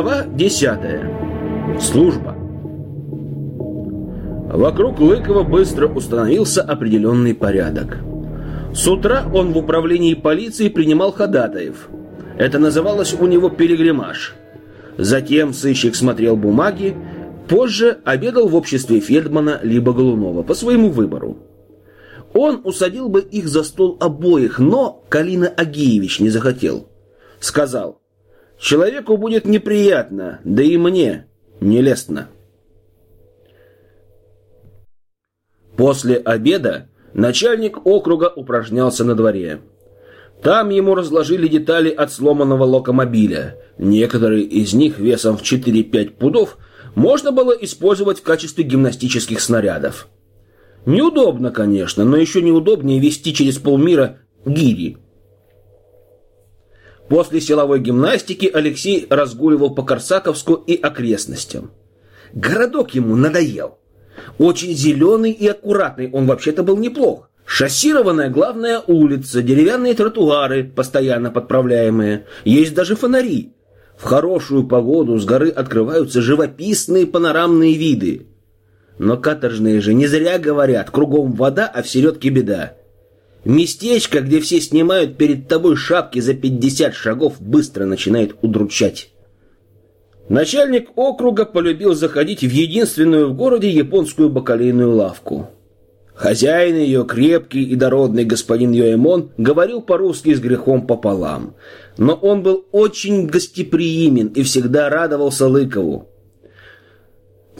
Глава 10. Служба. Вокруг Лыкова быстро установился определенный порядок. С утра он в управлении полиции принимал ходатаев. Это называлось у него перегремаж. Затем сыщик смотрел бумаги, позже обедал в обществе Фельдмана либо Голунова по своему выбору. Он усадил бы их за стол обоих, но Калина Агеевич не захотел. Сказал – Человеку будет неприятно, да и мне нелестно. После обеда начальник округа упражнялся на дворе. Там ему разложили детали от сломанного локомобиля. Некоторые из них весом в 4-5 пудов можно было использовать в качестве гимнастических снарядов. Неудобно, конечно, но еще неудобнее вести через полмира гири. После силовой гимнастики Алексей разгуливал по Корсаковску и окрестностям. Городок ему надоел. Очень зеленый и аккуратный он вообще-то был неплох. Шоссированная главная улица, деревянные тротуары, постоянно подправляемые. Есть даже фонари. В хорошую погоду с горы открываются живописные панорамные виды. Но каторжные же не зря говорят, кругом вода, а в середке беда. Местечко, где все снимают перед тобой шапки за 50 шагов, быстро начинает удручать. Начальник округа полюбил заходить в единственную в городе японскую бакалейную лавку. Хозяин ее, крепкий и дородный господин Йоэмон, говорил по-русски с грехом пополам. Но он был очень гостеприимен и всегда радовался Лыкову.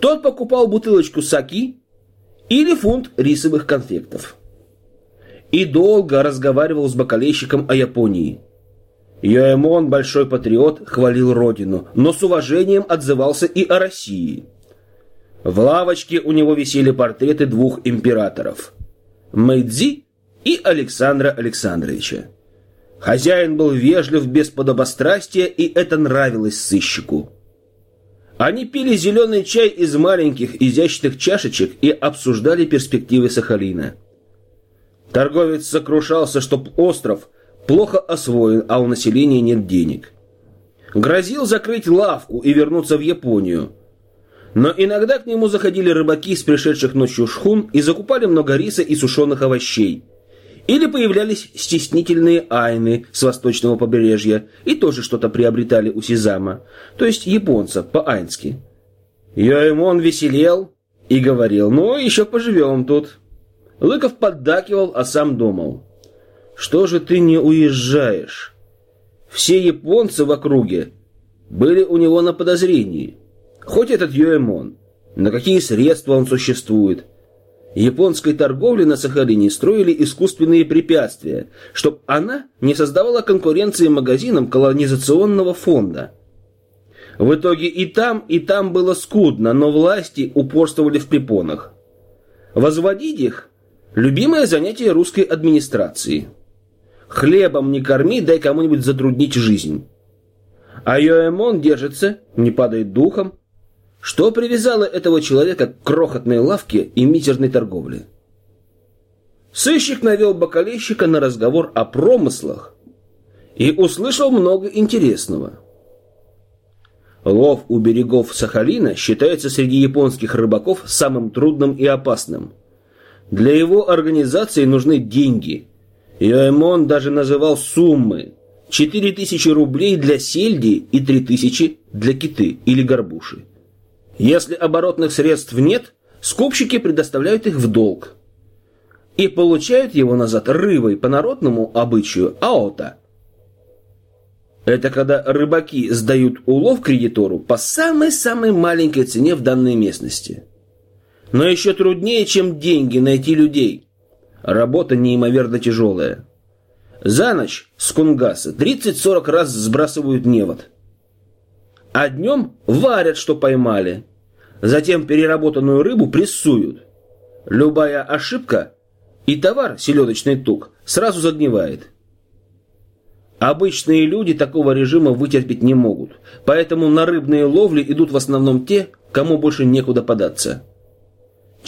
Тот покупал бутылочку саки или фунт рисовых конфектов и долго разговаривал с бокалейщиком о Японии. Йоэмон, большой патриот, хвалил родину, но с уважением отзывался и о России. В лавочке у него висели портреты двух императоров – Мэйдзи и Александра Александровича. Хозяин был вежлив без подобострастия, и это нравилось сыщику. Они пили зеленый чай из маленьких изящных чашечек и обсуждали перспективы Сахалина – Торговец сокрушался, что остров плохо освоен, а у населения нет денег. Грозил закрыть лавку и вернуться в Японию. Но иногда к нему заходили рыбаки с пришедших ночью шхун и закупали много риса и сушеных овощей. Или появлялись стеснительные айны с восточного побережья и тоже что-то приобретали у Сизама, то есть японца по-айнски. Йоэмон веселел и говорил, ну еще поживем тут. Лыков поддакивал, а сам думал. «Что же ты не уезжаешь?» Все японцы в округе были у него на подозрении. Хоть этот Йоэмон, на какие средства он существует. Японской торговле на Сахалине строили искусственные препятствия, чтобы она не создавала конкуренции магазинам колонизационного фонда. В итоге и там, и там было скудно, но власти упорствовали в препонах. Возводить их Любимое занятие русской администрации. Хлебом не корми, дай кому-нибудь затруднить жизнь. А Йоэмон держится, не падает духом. Что привязало этого человека к крохотной лавке и мизерной торговле? Сыщик навел бокалейщика на разговор о промыслах и услышал много интересного. Лов у берегов Сахалина считается среди японских рыбаков самым трудным и опасным – для его организации нужны деньги. Йоэмон даже называл суммы. 4000 рублей для сельди и 3000 для киты или горбуши. Если оборотных средств нет, скупщики предоставляют их в долг. И получают его назад рыбой по народному обычаю аота. Это когда рыбаки сдают улов кредитору по самой-самой маленькой цене в данной местности. Но еще труднее, чем деньги, найти людей. Работа неимоверно тяжелая. За ночь с Кунгаса 30-40 раз сбрасывают невод. А днем варят, что поймали. Затем переработанную рыбу прессуют. Любая ошибка и товар, селедочный тук, сразу загнивает. Обычные люди такого режима вытерпеть не могут, поэтому на рыбные ловли идут в основном те, кому больше некуда податься.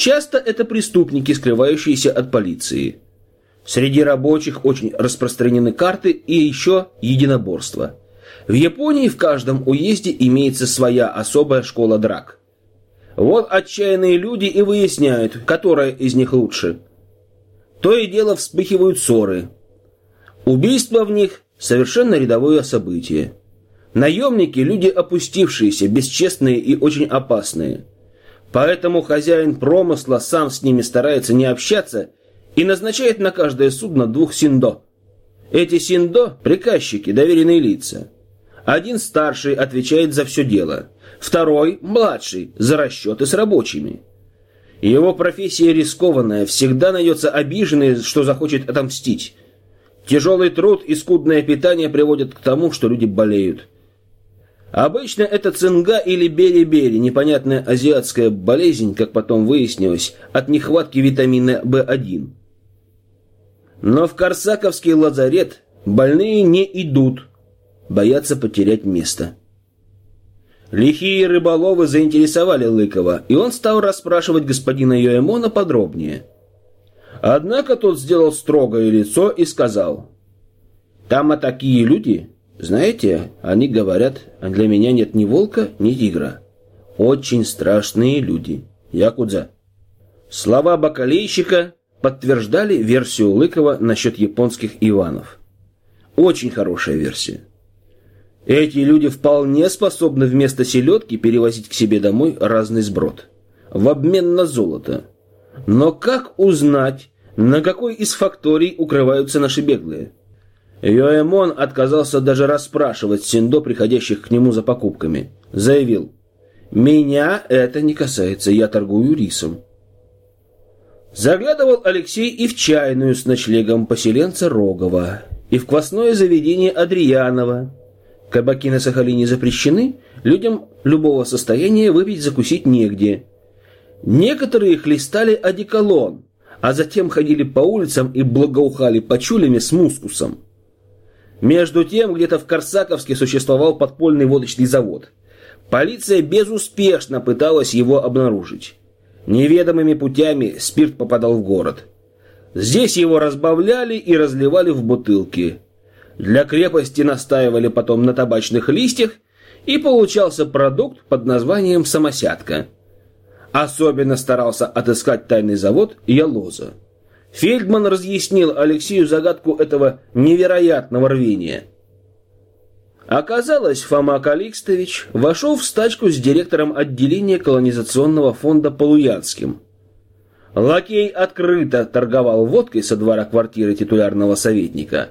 Часто это преступники, скрывающиеся от полиции. Среди рабочих очень распространены карты и еще единоборства. В Японии в каждом уезде имеется своя особая школа драк. Вот отчаянные люди и выясняют, которая из них лучше. То и дело вспыхивают ссоры. Убийство в них – совершенно рядовое событие. Наемники – люди опустившиеся, бесчестные и очень опасные. Поэтому хозяин промысла сам с ними старается не общаться и назначает на каждое судно двух синдо. Эти синдо – приказчики, доверенные лица. Один старший отвечает за все дело, второй – младший, за расчеты с рабочими. Его профессия рискованная, всегда найдется обиженный, что захочет отомстить. Тяжелый труд и скудное питание приводят к тому, что люди болеют. Обычно это цинга или бери-бери, непонятная азиатская болезнь, как потом выяснилось, от нехватки витамина В1. Но в Корсаковский лазарет больные не идут, боятся потерять место. Лихие рыболовы заинтересовали Лыкова, и он стал расспрашивать господина Йоэмона подробнее. Однако тот сделал строгое лицо и сказал, «Там а такие люди, знаете, они говорят, для меня нет ни волка, ни тигра. Очень страшные люди. Якудза». Слова бакалейщика подтверждали версию Лыкова насчет японских Иванов. Очень хорошая версия. Эти люди вполне способны вместо селедки перевозить к себе домой разный сброд. В обмен на золото. Но как узнать, на какой из факторий укрываются наши беглые? Йоэмон отказался даже расспрашивать Синдо, приходящих к нему за покупками. Заявил, «Меня это не касается, я торгую рисом». Заглядывал Алексей и в чайную с ночлегом поселенца Рогова, и в квасное заведение Адриянова. Кабаки на Сахалине запрещены, людям любого состояния выпить закусить негде. Некоторые хлестали одеколон, а затем ходили по улицам и благоухали почулями с мускусом. Между тем, где-то в Корсаковске существовал подпольный водочный завод. Полиция безуспешно пыталась его обнаружить. Неведомыми путями спирт попадал в город. Здесь его разбавляли и разливали в бутылки. Для крепости настаивали потом на табачных листьях, и получался продукт под названием «самосядка». Особенно старался отыскать тайный завод Ялоза. Фельдман разъяснил Алексею загадку этого невероятного рвения. Оказалось, Фома Каликстович вошел в стачку с директором отделения колонизационного фонда Полуянским. Лакей открыто торговал водкой со двора квартиры титулярного советника.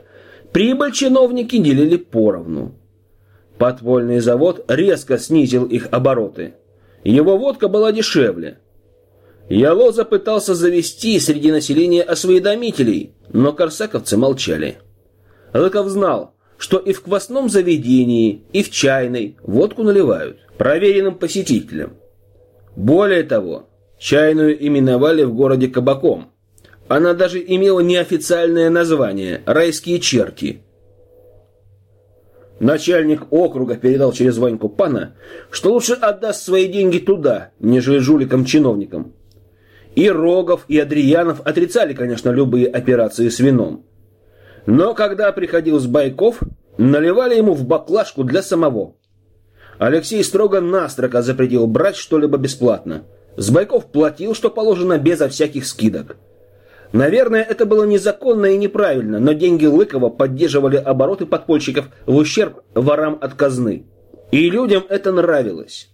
Прибыль чиновники делили поровну. Подпольный завод резко снизил их обороты. Его водка была дешевле – Ялоза пытался завести среди населения осведомителей, но корсаковцы молчали. Лыков знал, что и в квасном заведении, и в чайной водку наливают проверенным посетителям. Более того, чайную именовали в городе кабаком. Она даже имела неофициальное название «Райские черти». Начальник округа передал через Ваньку Пана, что лучше отдаст свои деньги туда, нежели жуликам-чиновникам. И Рогов, и Адриянов отрицали, конечно, любые операции с вином. Но когда приходил с Байков, наливали ему в баклажку для самого. Алексей строго-настрого запретил брать что-либо бесплатно. Сбайков платил, что положено, безо всяких скидок. Наверное, это было незаконно и неправильно, но деньги Лыкова поддерживали обороты подпольщиков в ущерб ворам от казны. И людям это нравилось.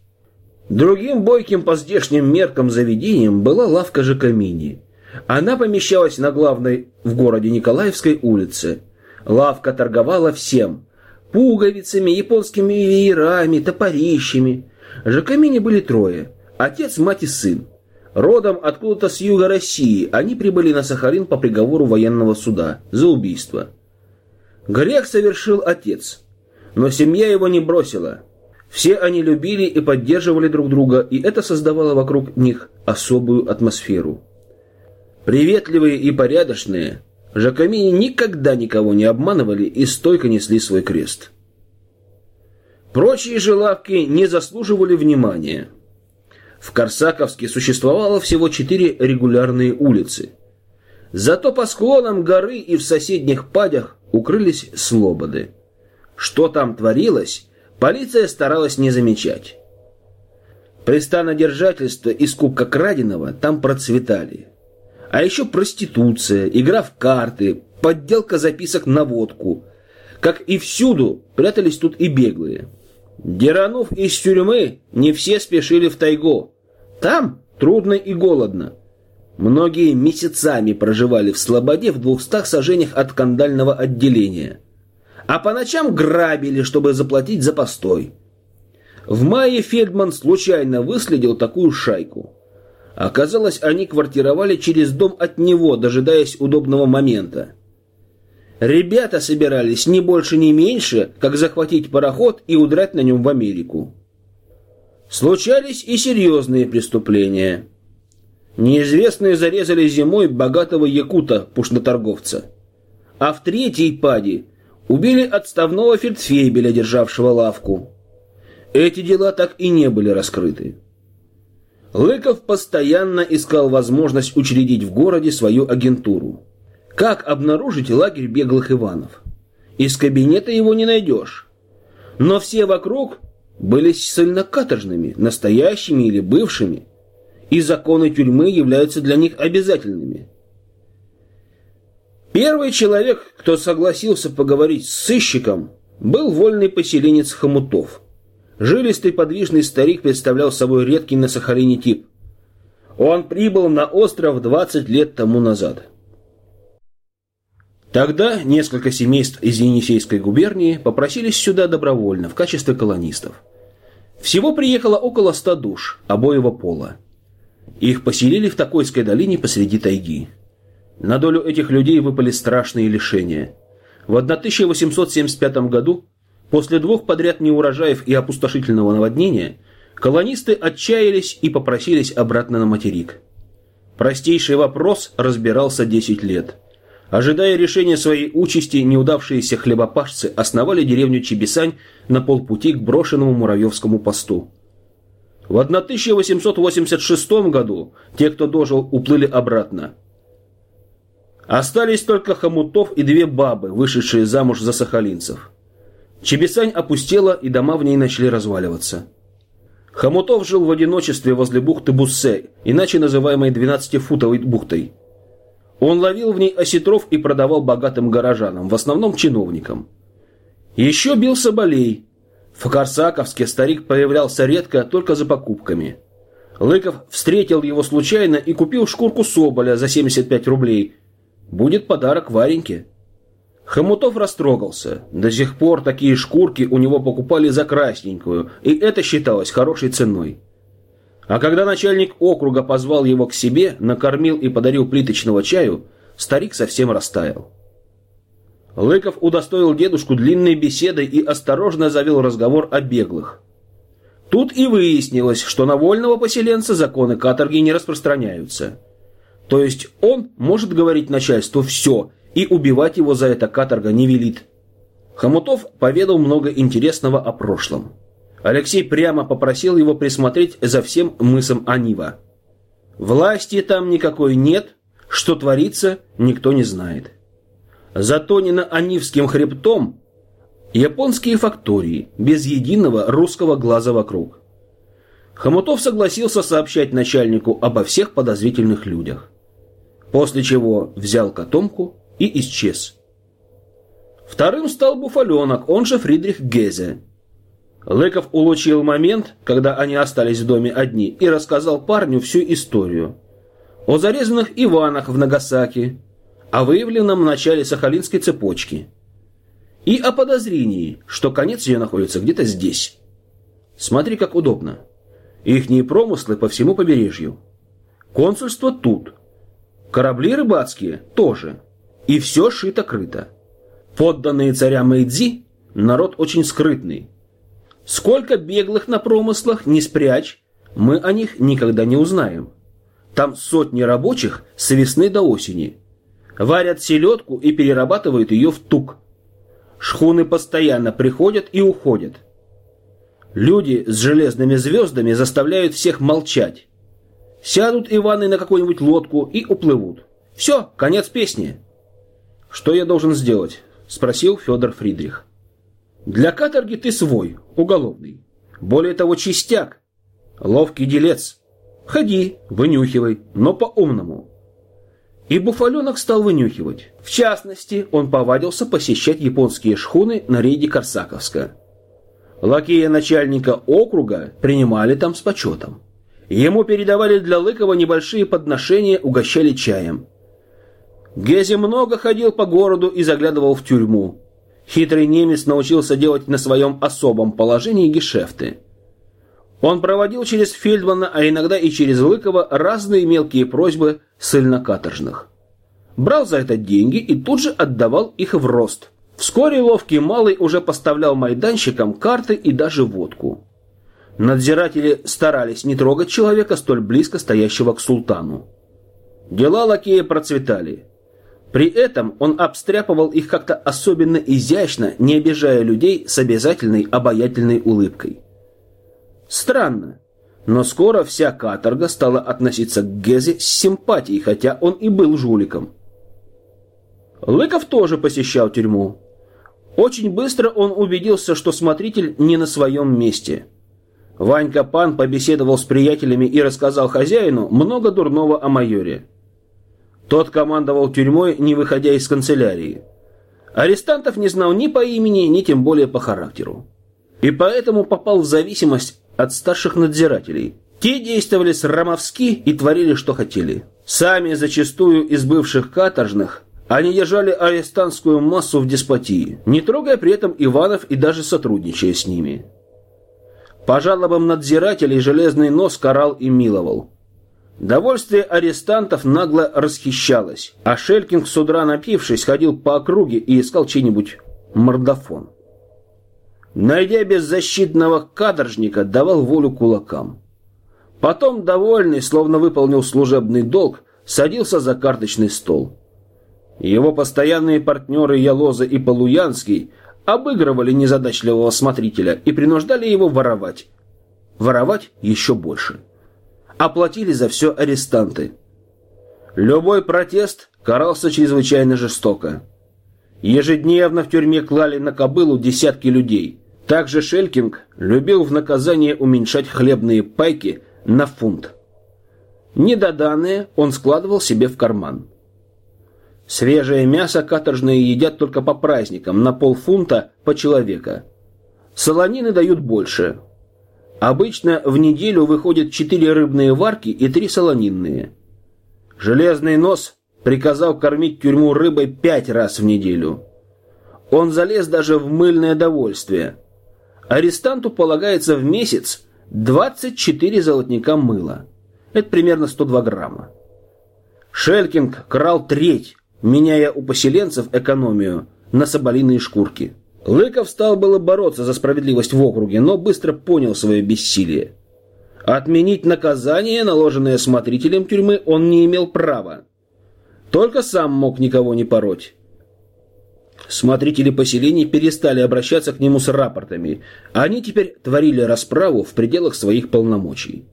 Другим бойким по здешним меркам заведением была лавка Жакамини. Она помещалась на главной в городе Николаевской улице. Лавка торговала всем – пуговицами, японскими веерами, топорищами. Жакамини были трое – отец, мать и сын. Родом откуда-то с юга России они прибыли на Сахалин по приговору военного суда за убийство. Грех совершил отец, но семья его не бросила – все они любили и поддерживали друг друга, и это создавало вокруг них особую атмосферу. Приветливые и порядочные, Жакамини никогда никого не обманывали и стойко несли свой крест. Прочие же лавки не заслуживали внимания. В Корсаковске существовало всего четыре регулярные улицы. Зато по склонам горы и в соседних падях укрылись слободы. Что там творилось, полиция старалась не замечать. Пристанодержательство и скупка краденого там процветали. А еще проституция, игра в карты, подделка записок на водку. Как и всюду, прятались тут и беглые. Деранув из тюрьмы, не все спешили в тайгу. Там трудно и голодно. Многие месяцами проживали в Слободе в двухстах сажениях от кандального отделения. А по ночам грабили, чтобы заплатить за постой. В мае Фельдман случайно выследил такую шайку. Оказалось, они квартировали через дом от него, дожидаясь удобного момента. Ребята собирались не больше, не меньше, как захватить пароход и удрать на нем в Америку. Случались и серьезные преступления. Неизвестные зарезали зимой богатого якута, пушноторговца. А в третьей паде убили отставного фельдфебеля, державшего лавку. Эти дела так и не были раскрыты. Лыков постоянно искал возможность учредить в городе свою агентуру. Как обнаружить лагерь беглых Иванов? Из кабинета его не найдешь. Но все вокруг были ссыльно-каторжными, настоящими или бывшими, и законы тюрьмы являются для них обязательными. Первый человек, кто согласился поговорить с сыщиком, был вольный поселенец Хомутов – Жилистый подвижный старик представлял собой редкий на Сахалине тип. Он прибыл на остров 20 лет тому назад. Тогда несколько семейств из Енисейской губернии попросились сюда добровольно в качестве колонистов. Всего приехало около ста душ обоего пола. Их поселили в Такойской долине посреди тайги. На долю этих людей выпали страшные лишения. В 1875 году После двух подряд неурожаев и опустошительного наводнения колонисты отчаялись и попросились обратно на материк. Простейший вопрос разбирался 10 лет. Ожидая решения своей участи, неудавшиеся хлебопашцы основали деревню Чебесань на полпути к брошенному Муравьевскому посту. В 1886 году те, кто дожил, уплыли обратно. Остались только хомутов и две бабы, вышедшие замуж за сахалинцев. Чебесань опустела, и дома в ней начали разваливаться. Хомутов жил в одиночестве возле бухты Буссе, иначе называемой 12-футовой бухтой. Он ловил в ней осетров и продавал богатым горожанам, в основном чиновникам. Еще бил соболей. В Корсаковске старик появлялся редко, только за покупками. Лыков встретил его случайно и купил шкурку соболя за 75 рублей. Будет подарок Вареньке. Хомутов растрогался. До сих пор такие шкурки у него покупали за красненькую, и это считалось хорошей ценой. А когда начальник округа позвал его к себе, накормил и подарил плиточного чаю, старик совсем растаял. Лыков удостоил дедушку длинной беседой и осторожно завел разговор о беглых. Тут и выяснилось, что на вольного поселенца законы каторги не распространяются. То есть он может говорить начальству все – и убивать его за это каторга не велит. Хомутов поведал много интересного о прошлом. Алексей прямо попросил его присмотреть за всем мысом Анива. Власти там никакой нет, что творится, никто не знает. Зато не на Анивским хребтом японские фактории, без единого русского глаза вокруг. Хомутов согласился сообщать начальнику обо всех подозрительных людях. После чего взял котомку и исчез. Вторым стал Буфаленок, он же Фридрих Гезе. Лыков улучил момент, когда они остались в доме одни, и рассказал парню всю историю. О зарезанных Иванах в Нагасаки, о выявленном начале Сахалинской цепочки и о подозрении, что конец ее находится где-то здесь. Смотри, как удобно. Ихние промыслы по всему побережью. Консульство тут. Корабли рыбацкие тоже. И все шито-крыто. Подданные царя Мэйдзи – народ очень скрытный. Сколько беглых на промыслах не спрячь, мы о них никогда не узнаем. Там сотни рабочих с весны до осени. Варят селедку и перерабатывают ее в тук. Шхуны постоянно приходят и уходят. Люди с железными звездами заставляют всех молчать. Сядут Иваны на какую-нибудь лодку и уплывут. Все, конец песни. «Что я должен сделать?» – спросил Федор Фридрих. Для каторги ты свой, уголовный. Более того, чистяк. Ловкий делец. Ходи, вынюхивай, но по-умному. И Буфаленок стал вынюхивать. В частности, он повадился посещать японские шхуны на рейде Корсаковска. Лакея начальника округа принимали там с почетом. Ему передавали для Лыкова небольшие подношения, угощали чаем. Гези много ходил по городу и заглядывал в тюрьму. Хитрый немец научился делать на своем особом положении гешефты. Он проводил через Фельдмана, а иногда и через Лыкова разные мелкие просьбы ссыльно-каторжных. Брал за это деньги и тут же отдавал их в рост. Вскоре ловкий малый уже поставлял майданщикам карты и даже водку. Надзиратели старались не трогать человека, столь близко стоящего к султану. Дела лакея процветали. При этом он обстряпывал их как-то особенно изящно, не обижая людей с обязательной обаятельной улыбкой. Странно, но скоро вся каторга стала относиться к Гезе с симпатией, хотя он и был жуликом. Лыков тоже посещал тюрьму. Очень быстро он убедился, что смотритель не на своем месте. Ванька Пан побеседовал с приятелями и рассказал хозяину много дурного о майоре. Тот командовал тюрьмой, не выходя из канцелярии. Арестантов не знал ни по имени, ни тем более по характеру. И поэтому попал в зависимость от старших надзирателей. Те действовали срамовски и творили, что хотели. Сами, зачастую из бывших каторжных, они держали арестантскую массу в деспотии, не трогая при этом Иванов и даже сотрудничая с ними. По жалобам надзирателей железный нос карал и миловал. Довольствие арестантов нагло расхищалось, а Шелькинг с утра напившись ходил по округе и искал чей-нибудь мордофон. Найдя беззащитного каторжника, давал волю кулакам. Потом, довольный, словно выполнил служебный долг, садился за карточный стол. Его постоянные партнеры Ялоза и Полуянский обыгрывали незадачливого смотрителя и принуждали его воровать. Воровать еще больше оплатили за все арестанты. Любой протест карался чрезвычайно жестоко. Ежедневно в тюрьме клали на кобылу десятки людей. Также Шелькинг любил в наказание уменьшать хлебные пайки на фунт. Недоданные он складывал себе в карман. Свежее мясо каторжные едят только по праздникам, на полфунта по человека. Солонины дают больше – Обычно в неделю выходят четыре рыбные варки и три солонинные. Железный нос приказал кормить тюрьму рыбой пять раз в неделю. Он залез даже в мыльное довольствие. Арестанту полагается в месяц 24 золотника мыла. Это примерно 102 грамма. Шелькинг крал треть, меняя у поселенцев экономию на соболиные шкурки. Лыков стал было бороться за справедливость в округе, но быстро понял свое бессилие. Отменить наказание, наложенное смотрителем тюрьмы, он не имел права. Только сам мог никого не пороть. Смотрители поселений перестали обращаться к нему с рапортами. Они теперь творили расправу в пределах своих полномочий.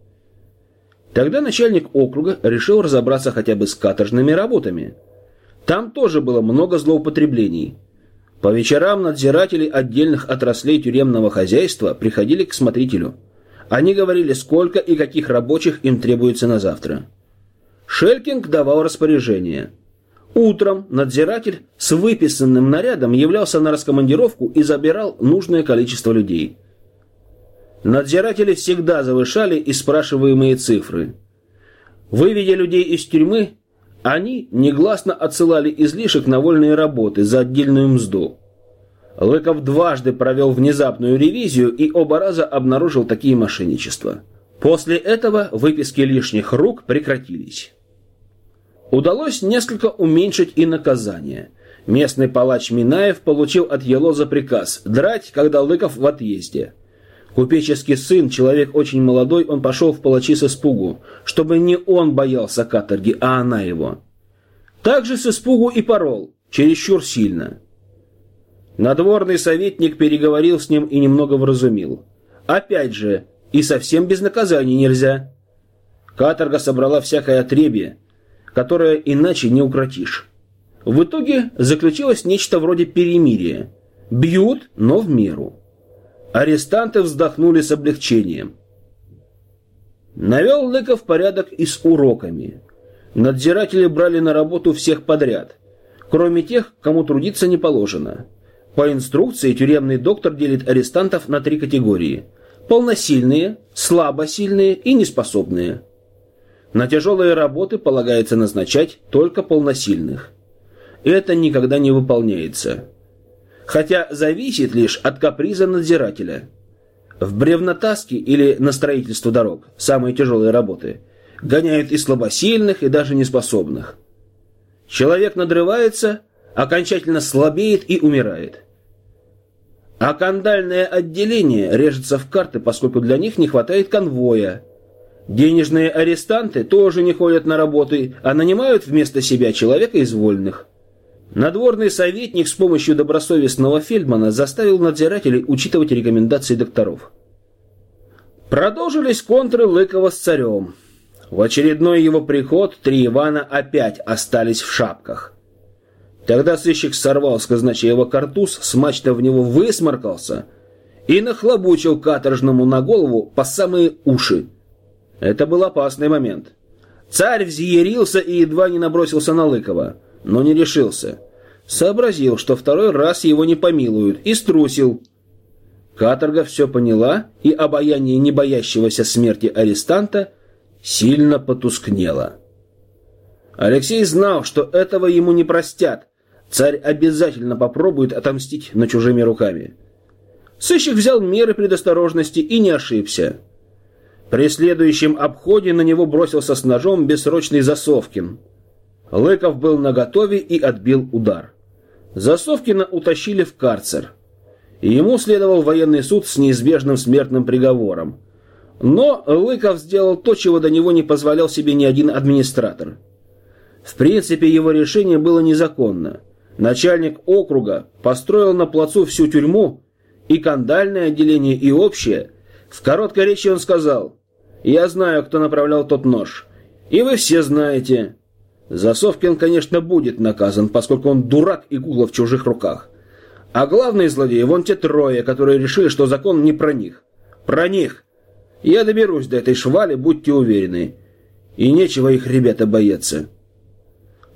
Тогда начальник округа решил разобраться хотя бы с каторжными работами. Там тоже было много злоупотреблений – по вечерам надзиратели отдельных отраслей тюремного хозяйства приходили к смотрителю. Они говорили, сколько и каких рабочих им требуется на завтра. Шелькинг давал распоряжение. Утром надзиратель с выписанным нарядом являлся на раскомандировку и забирал нужное количество людей. Надзиратели всегда завышали и спрашиваемые цифры. Выведя людей из тюрьмы, они негласно отсылали излишек на вольные работы за отдельную мзду. Лыков дважды провел внезапную ревизию и оба раза обнаружил такие мошенничества. После этого выписки лишних рук прекратились. Удалось несколько уменьшить и наказание. Местный палач Минаев получил от Елоза приказ драть, когда Лыков в отъезде. Купеческий сын, человек очень молодой, он пошел в палачи с испугу, чтобы не он боялся каторги, а она его. Также с испугу и порол, чересчур сильно. Надворный советник переговорил с ним и немного вразумил. Опять же, и совсем без наказаний нельзя. Каторга собрала всякое отребье, которое иначе не укротишь. В итоге заключилось нечто вроде перемирия. Бьют, но в меру. Арестанты вздохнули с облегчением. Навел Лыков порядок и с уроками. Надзиратели брали на работу всех подряд, кроме тех, кому трудиться не положено. По инструкции тюремный доктор делит арестантов на три категории – полносильные, слабосильные и неспособные. На тяжелые работы полагается назначать только полносильных. Это никогда не выполняется. Хотя зависит лишь от каприза надзирателя. В бревнотаске или на строительство дорог, самые тяжелые работы, гоняют и слабосильных, и даже неспособных. Человек надрывается, окончательно слабеет и умирает. А кандальное отделение режется в карты, поскольку для них не хватает конвоя. Денежные арестанты тоже не ходят на работы, а нанимают вместо себя человека из вольных. Надворный советник с помощью добросовестного Фельдмана заставил надзирателей учитывать рекомендации докторов. Продолжились контры Лыкова с царем. В очередной его приход три Ивана опять остались в шапках. Тогда сыщик сорвал с казначеева картуз, смачно в него высморкался и нахлобучил каторжному на голову по самые уши. Это был опасный момент. Царь взъярился и едва не набросился на Лыкова, но не решился. Сообразил, что второй раз его не помилуют, и струсил. Каторга все поняла, и обаяние не боящегося смерти арестанта – сильно потускнело. Алексей знал, что этого ему не простят. Царь обязательно попробует отомстить на чужими руками. Сыщик взял меры предосторожности и не ошибся. При следующем обходе на него бросился с ножом бессрочный Засовкин. Лыков был наготове и отбил удар. Засовкина утащили в карцер. Ему следовал военный суд с неизбежным смертным приговором – но Лыков сделал то, чего до него не позволял себе ни один администратор. В принципе, его решение было незаконно. Начальник округа построил на плацу всю тюрьму, и кандальное отделение, и общее. В короткой речи он сказал, «Я знаю, кто направлял тот нож. И вы все знаете». Засовкин, конечно, будет наказан, поскольку он дурак и гугла в чужих руках. А главные злодеи вон те трое, которые решили, что закон не про них. Про них. Я доберусь до этой швали, будьте уверены. И нечего их ребята бояться.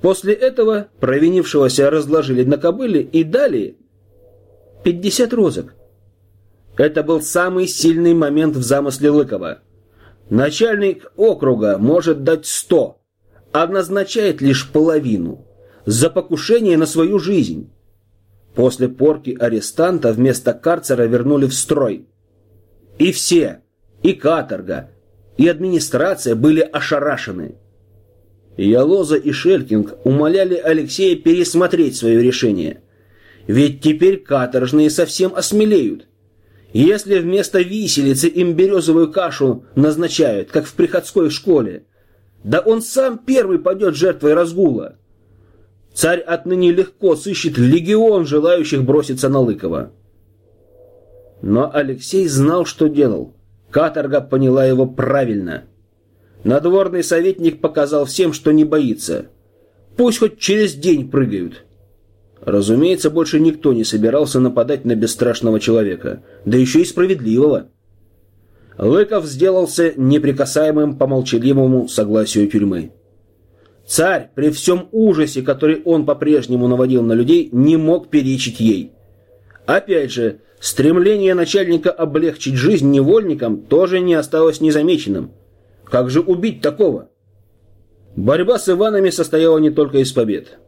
После этого провинившегося разложили на кобыле и дали 50 розок. Это был самый сильный момент в замысле Лыкова. Начальник округа может дать 100, а назначает лишь половину за покушение на свою жизнь. После порки арестанта вместо карцера вернули в строй. И все, и каторга, и администрация были ошарашены. Ялоза и Шелькинг умоляли Алексея пересмотреть свое решение. Ведь теперь каторжные совсем осмелеют. Если вместо виселицы им березовую кашу назначают, как в приходской школе, да он сам первый пойдет жертвой разгула. Царь отныне легко сыщет легион желающих броситься на Лыкова. Но Алексей знал, что делал. Каторга поняла его правильно. Надворный советник показал всем, что не боится. Пусть хоть через день прыгают. Разумеется, больше никто не собирался нападать на бесстрашного человека, да еще и справедливого. Лыков сделался неприкасаемым по молчаливому согласию тюрьмы. Царь, при всем ужасе, который он по-прежнему наводил на людей, не мог перечить ей. Опять же, Стремление начальника облегчить жизнь невольникам тоже не осталось незамеченным. Как же убить такого? Борьба с Иванами состояла не только из побед.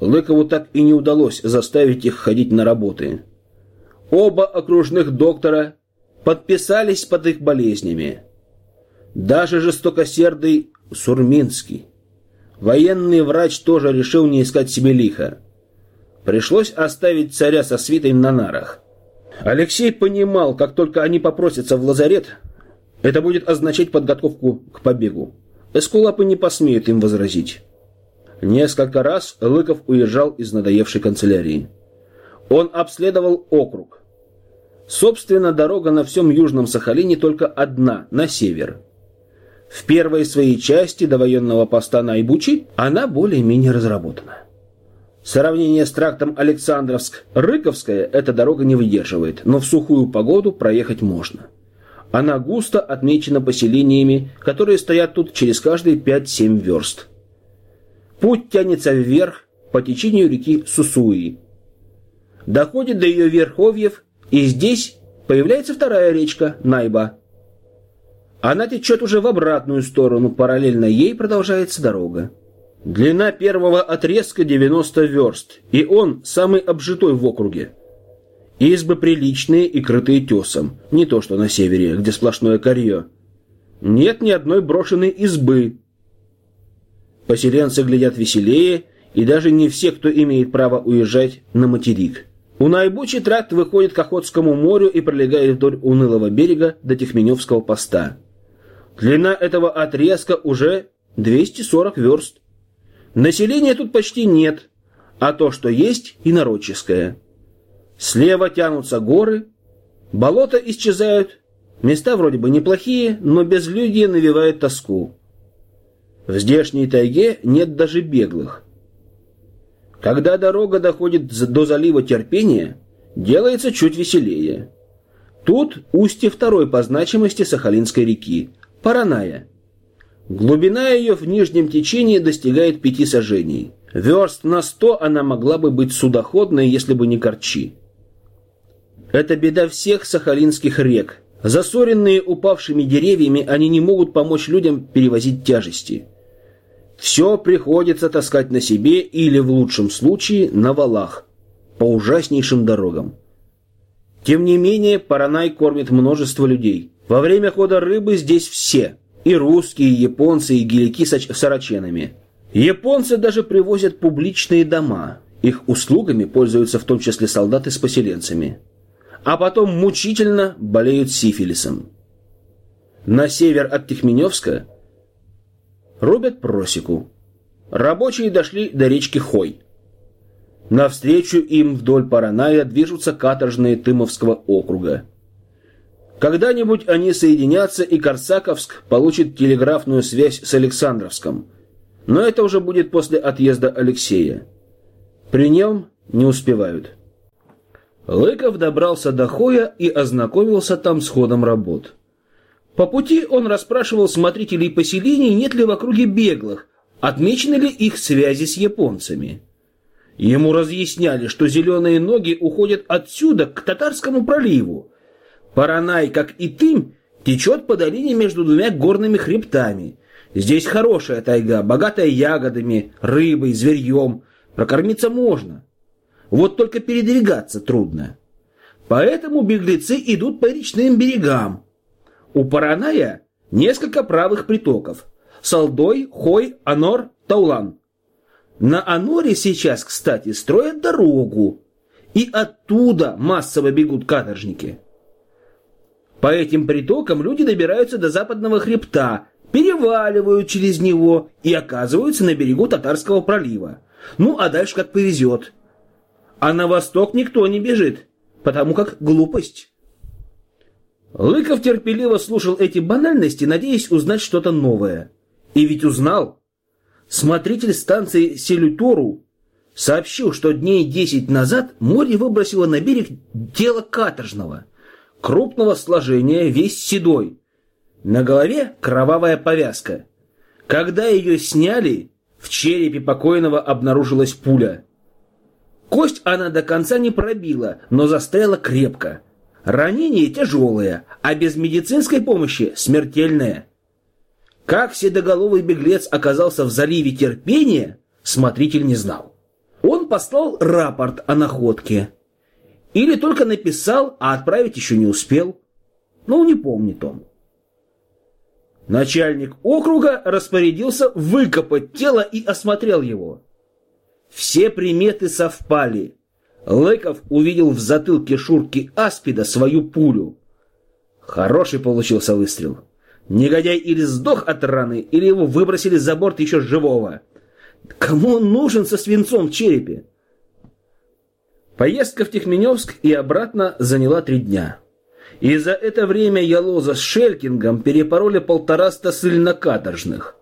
Лыкову так и не удалось заставить их ходить на работы. Оба окружных доктора подписались под их болезнями. Даже жестокосердый Сурминский. Военный врач тоже решил не искать себе лиха. Пришлось оставить царя со свитой на нарах. Алексей понимал, как только они попросятся в лазарет, это будет означать подготовку к побегу. Эскулапы не посмеют им возразить. Несколько раз Лыков уезжал из надоевшей канцелярии. Он обследовал округ. Собственно, дорога на всем Южном Сахалине только одна, на север. В первой своей части до военного поста Найбучи она более-менее разработана. Сравнение с трактом Александровск-Рыковская эта дорога не выдерживает, но в сухую погоду проехать можно. Она густо отмечена поселениями, которые стоят тут через каждые 5-7 верст. Путь тянется вверх по течению реки Сусуи. Доходит до ее верховьев, и здесь появляется вторая речка Найба. Она течет уже в обратную сторону, параллельно ей продолжается дорога. Длина первого отрезка 90 верст, и он самый обжитой в округе. Избы приличные и крытые тесом, не то что на севере, где сплошное корье. Нет ни одной брошенной избы. Поселенцы глядят веселее, и даже не все, кто имеет право уезжать на материк. У Найбучий тракт выходит к Охотскому морю и пролегает вдоль унылого берега до Тихменевского поста. Длина этого отрезка уже 240 верст. Населения тут почти нет, а то, что есть, инородческое. Слева тянутся горы, болота исчезают, места вроде бы неплохие, но безлюдье навевает тоску. В здешней тайге нет даже беглых. Когда дорога доходит до залива терпения, делается чуть веселее. Тут устье второй по значимости Сахалинской реки, Параная. Глубина ее в нижнем течении достигает пяти сажений. Верст на сто она могла бы быть судоходной, если бы не корчи. Это беда всех сахалинских рек. Засоренные упавшими деревьями, они не могут помочь людям перевозить тяжести. Все приходится таскать на себе или, в лучшем случае, на валах, по ужаснейшим дорогам. Тем не менее, Паранай кормит множество людей. Во время хода рыбы здесь все. И русские, и японцы, и гелики с сараченами. Японцы даже привозят публичные дома. Их услугами пользуются в том числе солдаты с поселенцами а потом мучительно болеют сифилисом. На север от Тихменевска рубят просеку. Рабочие дошли до речки Хой. Навстречу им вдоль Параная движутся каторжные Тымовского округа. Когда-нибудь они соединятся, и Корсаковск получит телеграфную связь с Александровском. Но это уже будет после отъезда Алексея. При нем не успевают. Лыков добрался до Хоя и ознакомился там с ходом работ. По пути он расспрашивал смотрителей поселений, нет ли в округе беглых, отмечены ли их связи с японцами. Ему разъясняли, что зеленые ноги уходят отсюда к Татарскому проливу. Паранай, как и Тым, течет по долине между двумя горными хребтами. Здесь хорошая тайга, богатая ягодами, рыбой, зверьем. Прокормиться можно. Вот только передвигаться трудно. Поэтому беглецы идут по речным берегам. У Параная несколько правых притоков. Салдой, Хой, Анор, Таулан. На Аноре сейчас, кстати, строят дорогу. И оттуда массово бегут каторжники. По этим притокам люди добираются до западного хребта, переваливают через него и оказываются на берегу Татарского пролива. Ну, а дальше как повезет – а на восток никто не бежит, потому как глупость. Лыков терпеливо слушал эти банальности, надеясь узнать что-то новое. И ведь узнал. Смотритель станции Селютору сообщил, что дней десять назад море выбросило на берег тело каторжного, крупного сложения, весь седой. На голове кровавая повязка. Когда ее сняли, в черепе покойного обнаружилась пуля. Кость она до конца не пробила, но застряла крепко. Ранение тяжелое, а без медицинской помощи смертельное. Как седоголовый беглец оказался в заливе терпения, смотритель не знал. Он послал рапорт о находке. Или только написал, а отправить еще не успел. Ну, не помнит он. Начальник округа распорядился выкопать тело и осмотрел его. Все приметы совпали. Лыков увидел в затылке Шурки Аспида свою пулю. Хороший получился выстрел. Негодяй или сдох от раны, или его выбросили за борт еще живого. Кому он нужен со свинцом в черепе? Поездка в Техменевск и обратно заняла три дня. И за это время Ялоза с Шелькингом перепороли полтораста ссыльнокаторжных.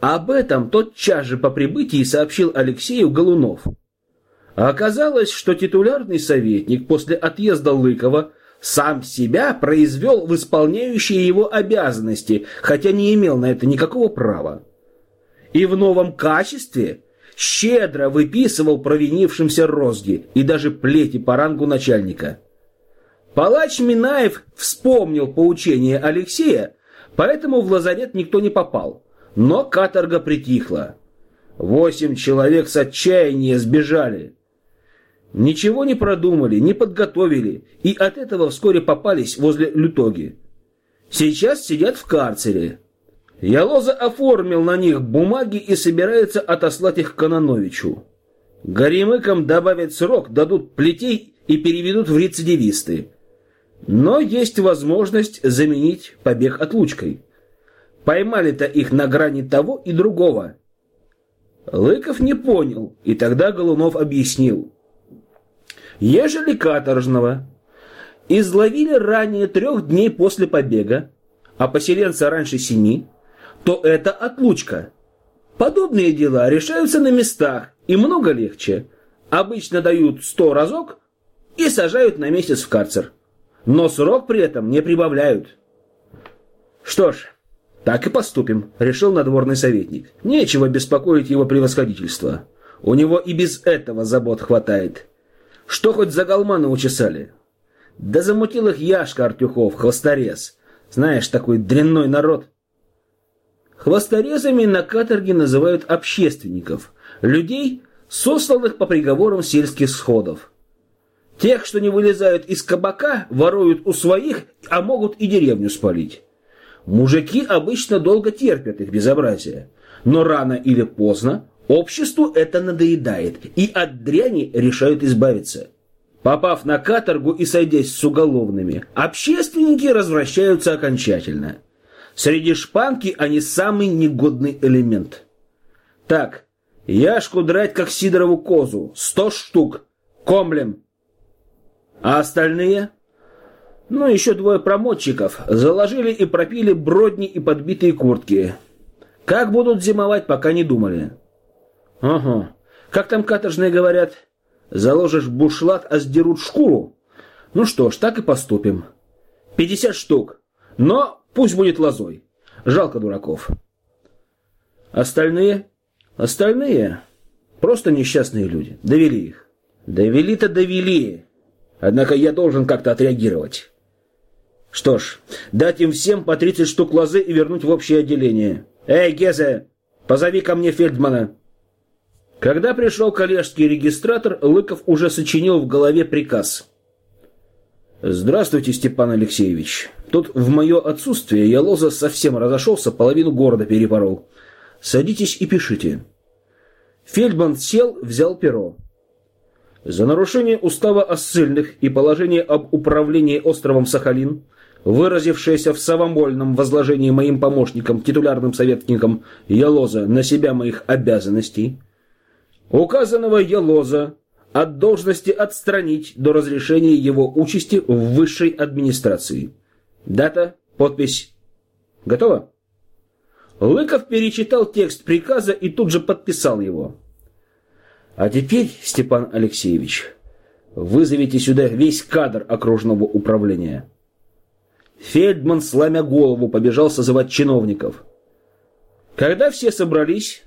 Об этом тотчас же по прибытии сообщил Алексею Голунов. А оказалось, что титулярный советник после отъезда Лыкова сам себя произвел в исполняющие его обязанности, хотя не имел на это никакого права. И в новом качестве щедро выписывал провинившимся розги и даже плети по рангу начальника. Палач Минаев вспомнил поучение Алексея, поэтому в лазарет никто не попал. Но каторга притихла. Восемь человек с отчаяния сбежали. Ничего не продумали, не подготовили, и от этого вскоре попались возле лютоги. Сейчас сидят в карцере. Ялоза оформил на них бумаги и собирается отослать их Кононовичу. Горемыкам добавят срок, дадут плетей и переведут в рецидивисты. Но есть возможность заменить побег отлучкой. Поймали-то их на грани того и другого. Лыков не понял, и тогда Голунов объяснил. Ежели каторжного изловили ранее трех дней после побега, а поселенца раньше семи, то это отлучка. Подобные дела решаются на местах и много легче. Обычно дают сто разок и сажают на месяц в карцер. Но срок при этом не прибавляют. Что ж, так и поступим, решил надворный советник. Нечего беспокоить его превосходительство. У него и без этого забот хватает. Что хоть за голманы учесали? Да замутил их Яшка Артюхов, хвосторез. Знаешь, такой дрянной народ. Хвосторезами на каторге называют общественников, людей, сосланных по приговорам сельских сходов. Тех, что не вылезают из кабака, воруют у своих, а могут и деревню спалить. Мужики обычно долго терпят их безобразие, но рано или поздно обществу это надоедает, и от дряни решают избавиться. Попав на каторгу и сойдясь с уголовными, общественники развращаются окончательно. Среди шпанки они самый негодный элемент. Так, Яшку драть как Сидорову козу, сто штук, комлем. А остальные? Ну, еще двое промотчиков заложили и пропили бродни и подбитые куртки. Как будут зимовать, пока не думали. Ага. Как там каторжные говорят? Заложишь бушлат, а сдерут шкуру? Ну что ж, так и поступим. Пятьдесят штук. Но пусть будет лозой. Жалко дураков. Остальные? Остальные? Просто несчастные люди. Довели их. Довели-то довели. Однако я должен как-то отреагировать. Что ж, дать им всем по 30 штук лозы и вернуть в общее отделение. Эй, Гезе, позови ко мне Фельдмана. Когда пришел коллежский регистратор, Лыков уже сочинил в голове приказ. «Здравствуйте, Степан Алексеевич. Тут в мое отсутствие я лоза совсем разошелся, половину города перепорол. Садитесь и пишите». Фельдман сел, взял перо. За нарушение устава о ссыльных и положение об управлении островом Сахалин, выразившееся в самовольном возложении моим помощникам, титулярным советникам Ялоза на себя моих обязанностей, указанного Ялоза от должности отстранить до разрешения его участи в высшей администрации. Дата, подпись. Готово? Лыков перечитал текст приказа и тут же подписал его. А теперь, Степан Алексеевич, вызовите сюда весь кадр окружного управления. Фельдман, сломя голову, побежал созывать чиновников. Когда все собрались,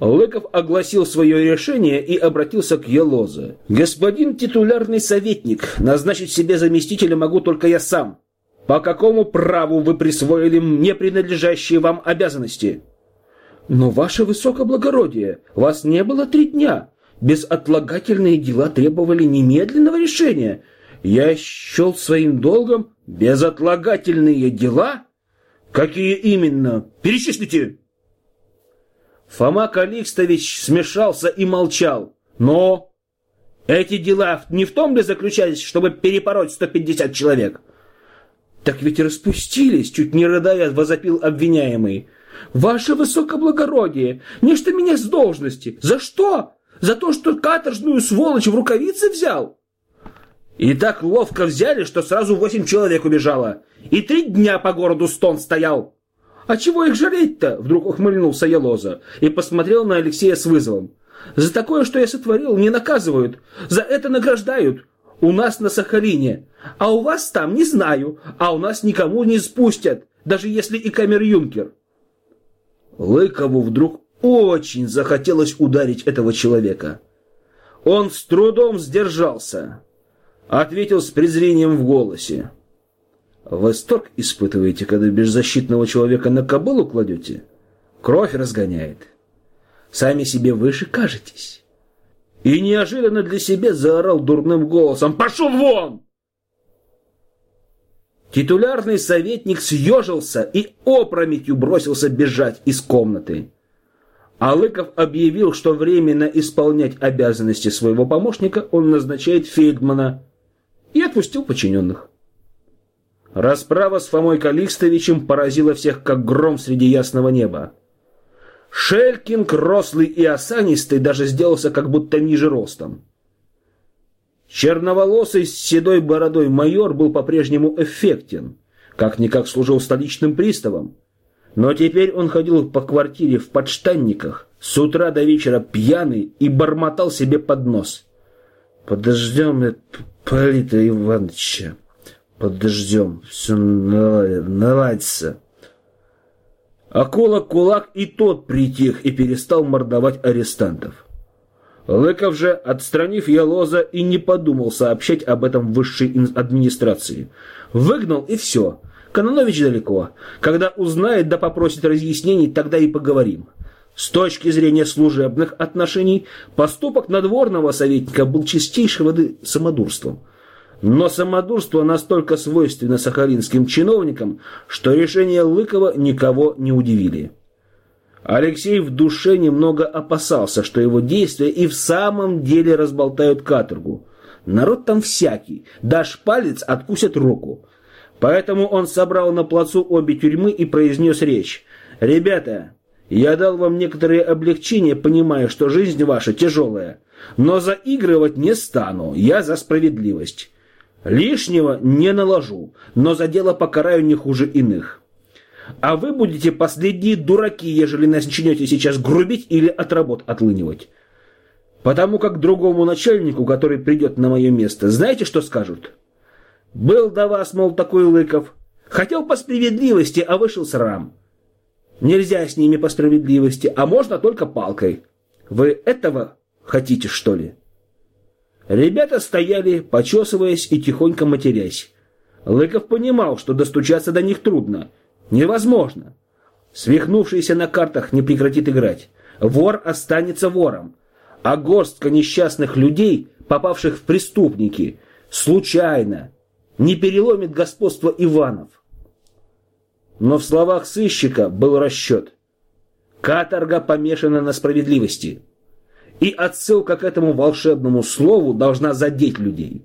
Лыков огласил свое решение и обратился к Елозе. «Господин титулярный советник, назначить себе заместителя могу только я сам. По какому праву вы присвоили мне принадлежащие вам обязанности?» «Но, ваше высокоблагородие, вас не было три дня. Безотлагательные дела требовали немедленного решения. Я счел своим долгом безотлагательные дела? Какие именно? Перечислите!» Фома Каликстович смешался и молчал. «Но эти дела не в том ли заключались, чтобы перепороть 150 человек?» «Так ведь распустились!» — чуть не рыдая возопил обвиняемый. «Ваше высокоблагородие! Нечто меня с должности! За что?» За то, что каторжную сволочь в рукавицы взял? И так ловко взяли, что сразу восемь человек убежало. И три дня по городу стон стоял. А чего их жалеть-то? Вдруг ухмыльнулся Елоза и посмотрел на Алексея с вызовом. За такое, что я сотворил, не наказывают. За это награждают. У нас на Сахалине. А у вас там не знаю. А у нас никому не спустят. Даже если и камер-юнкер. Лыкову вдруг очень захотелось ударить этого человека. Он с трудом сдержался. Ответил с презрением в голосе. Восторг испытываете, когда беззащитного человека на кобылу кладете? Кровь разгоняет. Сами себе выше кажетесь. И неожиданно для себя заорал дурным голосом «Пошел вон!» Титулярный советник съежился и опрометью бросился бежать из комнаты. Алыков объявил, что временно исполнять обязанности своего помощника он назначает Фельдмана и отпустил подчиненных. Расправа с Фомой Калистовичем поразила всех, как гром среди ясного неба. Шелькинг, рослый и осанистый, даже сделался как будто ниже ростом. Черноволосый с седой бородой майор был по-прежнему эффектен, как-никак служил столичным приставом. Но теперь он ходил по квартире в подштанниках, с утра до вечера пьяный и бормотал себе под нос. «Подождем Полита Ивановича, подождем, все наладится». Акула кулак и тот притих и перестал мордовать арестантов. Лыков же, отстранив Ялоза, и не подумал сообщать об этом высшей администрации. Выгнал и все. Кононович далеко. Когда узнает да попросит разъяснений, тогда и поговорим. С точки зрения служебных отношений, поступок надворного советника был чистейшим воды самодурством. Но самодурство настолько свойственно сахалинским чиновникам, что решения Лыкова никого не удивили. Алексей в душе немного опасался, что его действия и в самом деле разболтают каторгу. Народ там всякий, дашь палец, откусят руку. Поэтому он собрал на плацу обе тюрьмы и произнес речь. «Ребята, я дал вам некоторые облегчения, понимая, что жизнь ваша тяжелая. Но заигрывать не стану, я за справедливость. Лишнего не наложу, но за дело покараю не хуже иных. А вы будете последние дураки, ежели начнете сейчас грубить или от работ отлынивать. Потому как другому начальнику, который придет на мое место, знаете, что скажут? Был до вас, мол, такой Лыков. Хотел по справедливости, а вышел срам. Нельзя с ними по справедливости, а можно только палкой. Вы этого хотите, что ли? Ребята стояли, почесываясь и тихонько матерясь. Лыков понимал, что достучаться до них трудно — Невозможно. Свихнувшийся на картах не прекратит играть. Вор останется вором. А горстка несчастных людей, попавших в преступники, случайно не переломит господство Иванов. Но в словах сыщика был расчет. Каторга помешана на справедливости. И отсылка к этому волшебному слову должна задеть людей.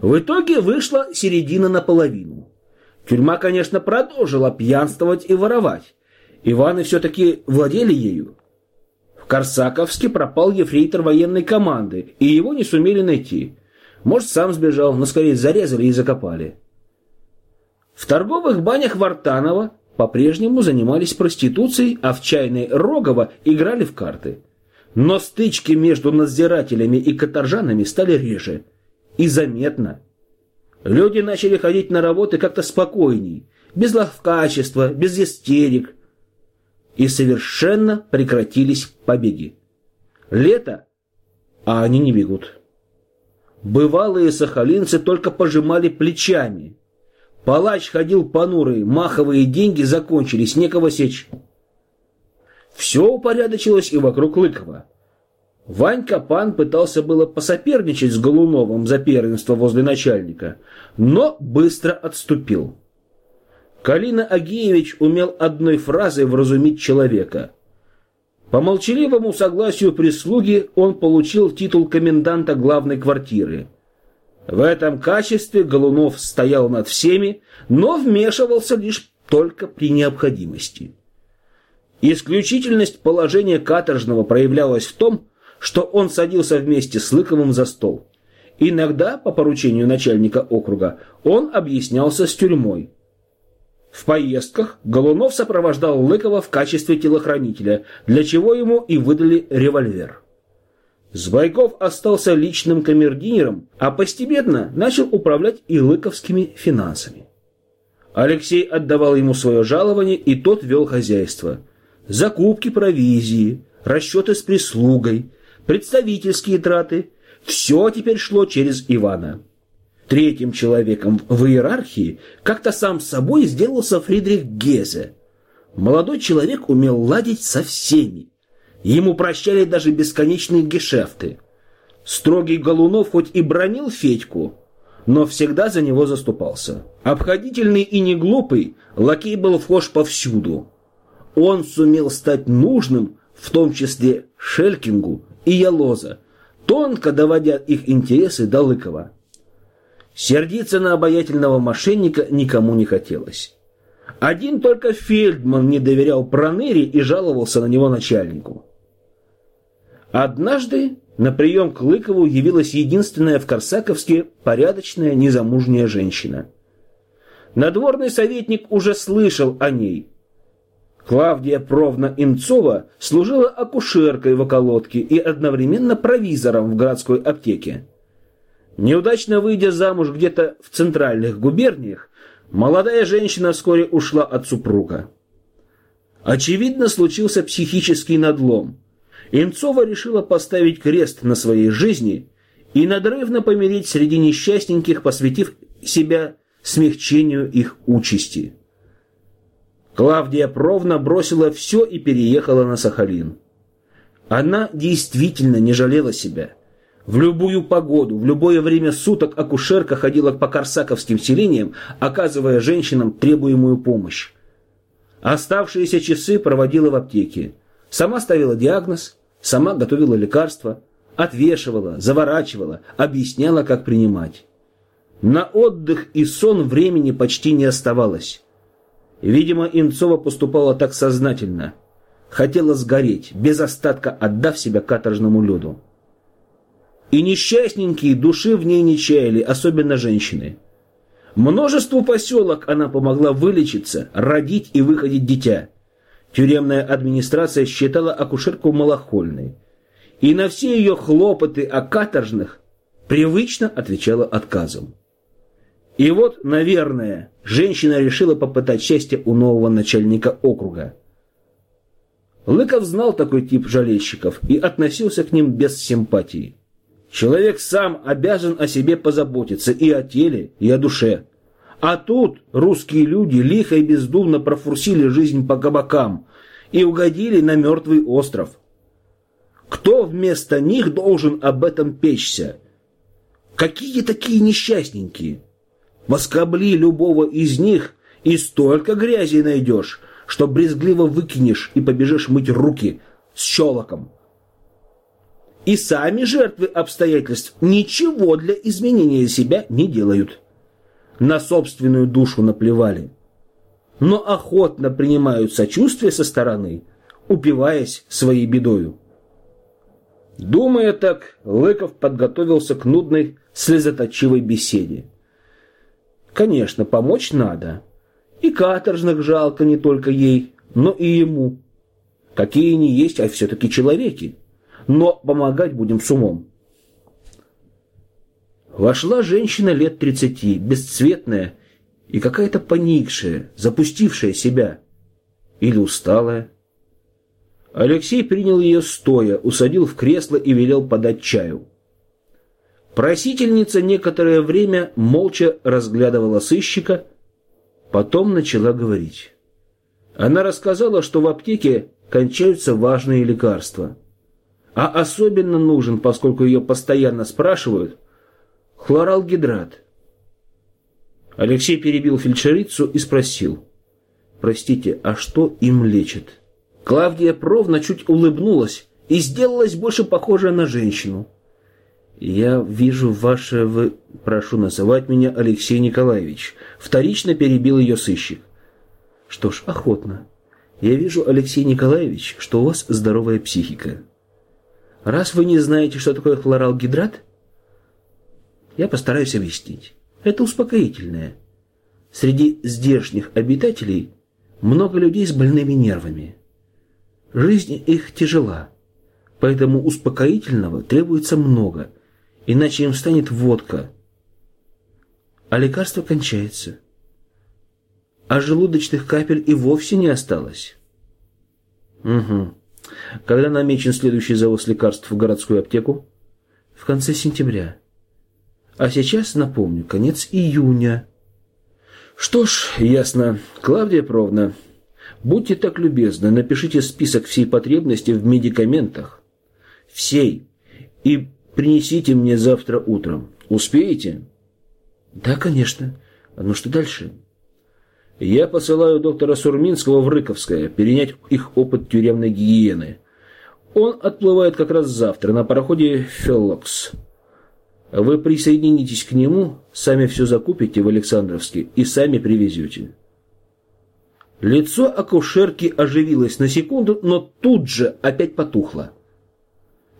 В итоге вышла середина наполовину. Тюрьма, конечно, продолжила пьянствовать и воровать. Иваны все-таки владели ею. В Корсаковске пропал ефрейтор военной команды, и его не сумели найти. Может, сам сбежал, но скорее зарезали и закопали. В торговых банях Вартанова по-прежнему занимались проституцией, а в чайной Рогова играли в карты. Но стычки между надзирателями и каторжанами стали реже. И заметно. Люди начали ходить на работы как-то спокойней, без ловкачества, без истерик. И совершенно прекратились побеги. Лето, а они не бегут. Бывалые сахалинцы только пожимали плечами. Палач ходил понурый, маховые деньги закончились, некого сечь. Все упорядочилось и вокруг Лыкова. Ванька Пан пытался было посоперничать с Голуновым за первенство возле начальника, но быстро отступил. Калина Агеевич умел одной фразой вразумить человека. По молчаливому согласию прислуги он получил титул коменданта главной квартиры. В этом качестве Голунов стоял над всеми, но вмешивался лишь только при необходимости. Исключительность положения каторжного проявлялась в том, что он садился вместе с Лыковым за стол. Иногда, по поручению начальника округа, он объяснялся с тюрьмой. В поездках Голунов сопровождал Лыкова в качестве телохранителя, для чего ему и выдали револьвер. Звайков остался личным камердинером, а постепенно начал управлять и лыковскими финансами. Алексей отдавал ему свое жалование, и тот вел хозяйство. Закупки провизии, расчеты с прислугой, представительские траты – все теперь шло через Ивана. Третьим человеком в иерархии как-то сам собой сделался Фридрих Гезе. Молодой человек умел ладить со всеми. Ему прощали даже бесконечные гешефты. Строгий Голунов хоть и бронил Федьку, но всегда за него заступался. Обходительный и не глупый, лакей был вхож повсюду. Он сумел стать нужным, в том числе Шелькингу и Ялоза, тонко доводя их интересы до Лыкова. Сердиться на обаятельного мошенника никому не хотелось. Один только Фельдман не доверял Проныре и жаловался на него начальнику. Однажды на прием к Лыкову явилась единственная в Корсаковске порядочная незамужняя женщина. Надворный советник уже слышал о ней. Клавдия Провна Имцова служила акушеркой в околотке и одновременно провизором в городской аптеке. Неудачно выйдя замуж где-то в центральных губерниях, молодая женщина вскоре ушла от супруга. Очевидно, случился психический надлом. Инцова решила поставить крест на своей жизни и надрывно помирить среди несчастненьких, посвятив себя смягчению их участи. Клавдия Провна бросила все и переехала на Сахалин. Она действительно не жалела себя – в любую погоду, в любое время суток акушерка ходила по корсаковским селениям, оказывая женщинам требуемую помощь. Оставшиеся часы проводила в аптеке. Сама ставила диагноз, сама готовила лекарства, отвешивала, заворачивала, объясняла, как принимать. На отдых и сон времени почти не оставалось. Видимо, Инцова поступала так сознательно. Хотела сгореть, без остатка отдав себя каторжному лёду. И несчастненькие души в ней не чаяли, особенно женщины. Множеству поселок она помогла вылечиться, родить и выходить дитя. Тюремная администрация считала акушерку малохольной. И на все ее хлопоты о каторжных привычно отвечала отказом. И вот, наверное, женщина решила попытать счастье у нового начальника округа. Лыков знал такой тип жалейщиков и относился к ним без симпатии. Человек сам обязан о себе позаботиться и о теле, и о душе. А тут русские люди лихо и бездумно профурсили жизнь по кабакам и угодили на мертвый остров. Кто вместо них должен об этом печься? Какие такие несчастненькие? Воскобли любого из них, и столько грязи найдешь, что брезгливо выкинешь и побежишь мыть руки с щелоком и сами жертвы обстоятельств ничего для изменения себя не делают. На собственную душу наплевали. Но охотно принимают сочувствие со стороны, упиваясь своей бедою. Думая так, Лыков подготовился к нудной слезоточивой беседе. Конечно, помочь надо. И каторжных жалко не только ей, но и ему. Какие они есть, а все-таки человеки но помогать будем с умом. Вошла женщина лет тридцати, бесцветная и какая-то поникшая, запустившая себя. Или усталая. Алексей принял ее стоя, усадил в кресло и велел подать чаю. Просительница некоторое время молча разглядывала сыщика, потом начала говорить. Она рассказала, что в аптеке кончаются важные лекарства – а особенно нужен, поскольку ее постоянно спрашивают, хлоралгидрат. Алексей перебил фельдшерицу и спросил, «Простите, а что им лечат?» Клавдия Провна чуть улыбнулась и сделалась больше похожа на женщину. «Я вижу ваше... Вы... Прошу называть меня Алексей Николаевич». Вторично перебил ее сыщик. «Что ж, охотно. Я вижу, Алексей Николаевич, что у вас здоровая психика. Раз вы не знаете, что такое хлоралгидрат, я постараюсь объяснить. Это успокоительное. Среди здешних обитателей много людей с больными нервами. Жизнь их тяжела. Поэтому успокоительного требуется много, иначе им станет водка. А лекарство кончается. А желудочных капель и вовсе не осталось. Угу. Когда намечен следующий завоз лекарств в городскую аптеку? В конце сентября. А сейчас, напомню, конец июня. Что ж, ясно. Клавдия Провна, будьте так любезны, напишите список всей потребности в медикаментах. Всей. И принесите мне завтра утром. Успеете? Да, конечно. Ну что дальше? Я посылаю доктора Сурминского в Рыковское перенять их опыт тюремной гигиены. Он отплывает как раз завтра на пароходе «Феллокс». Вы присоединитесь к нему, сами все закупите в Александровске и сами привезете. Лицо акушерки оживилось на секунду, но тут же опять потухло.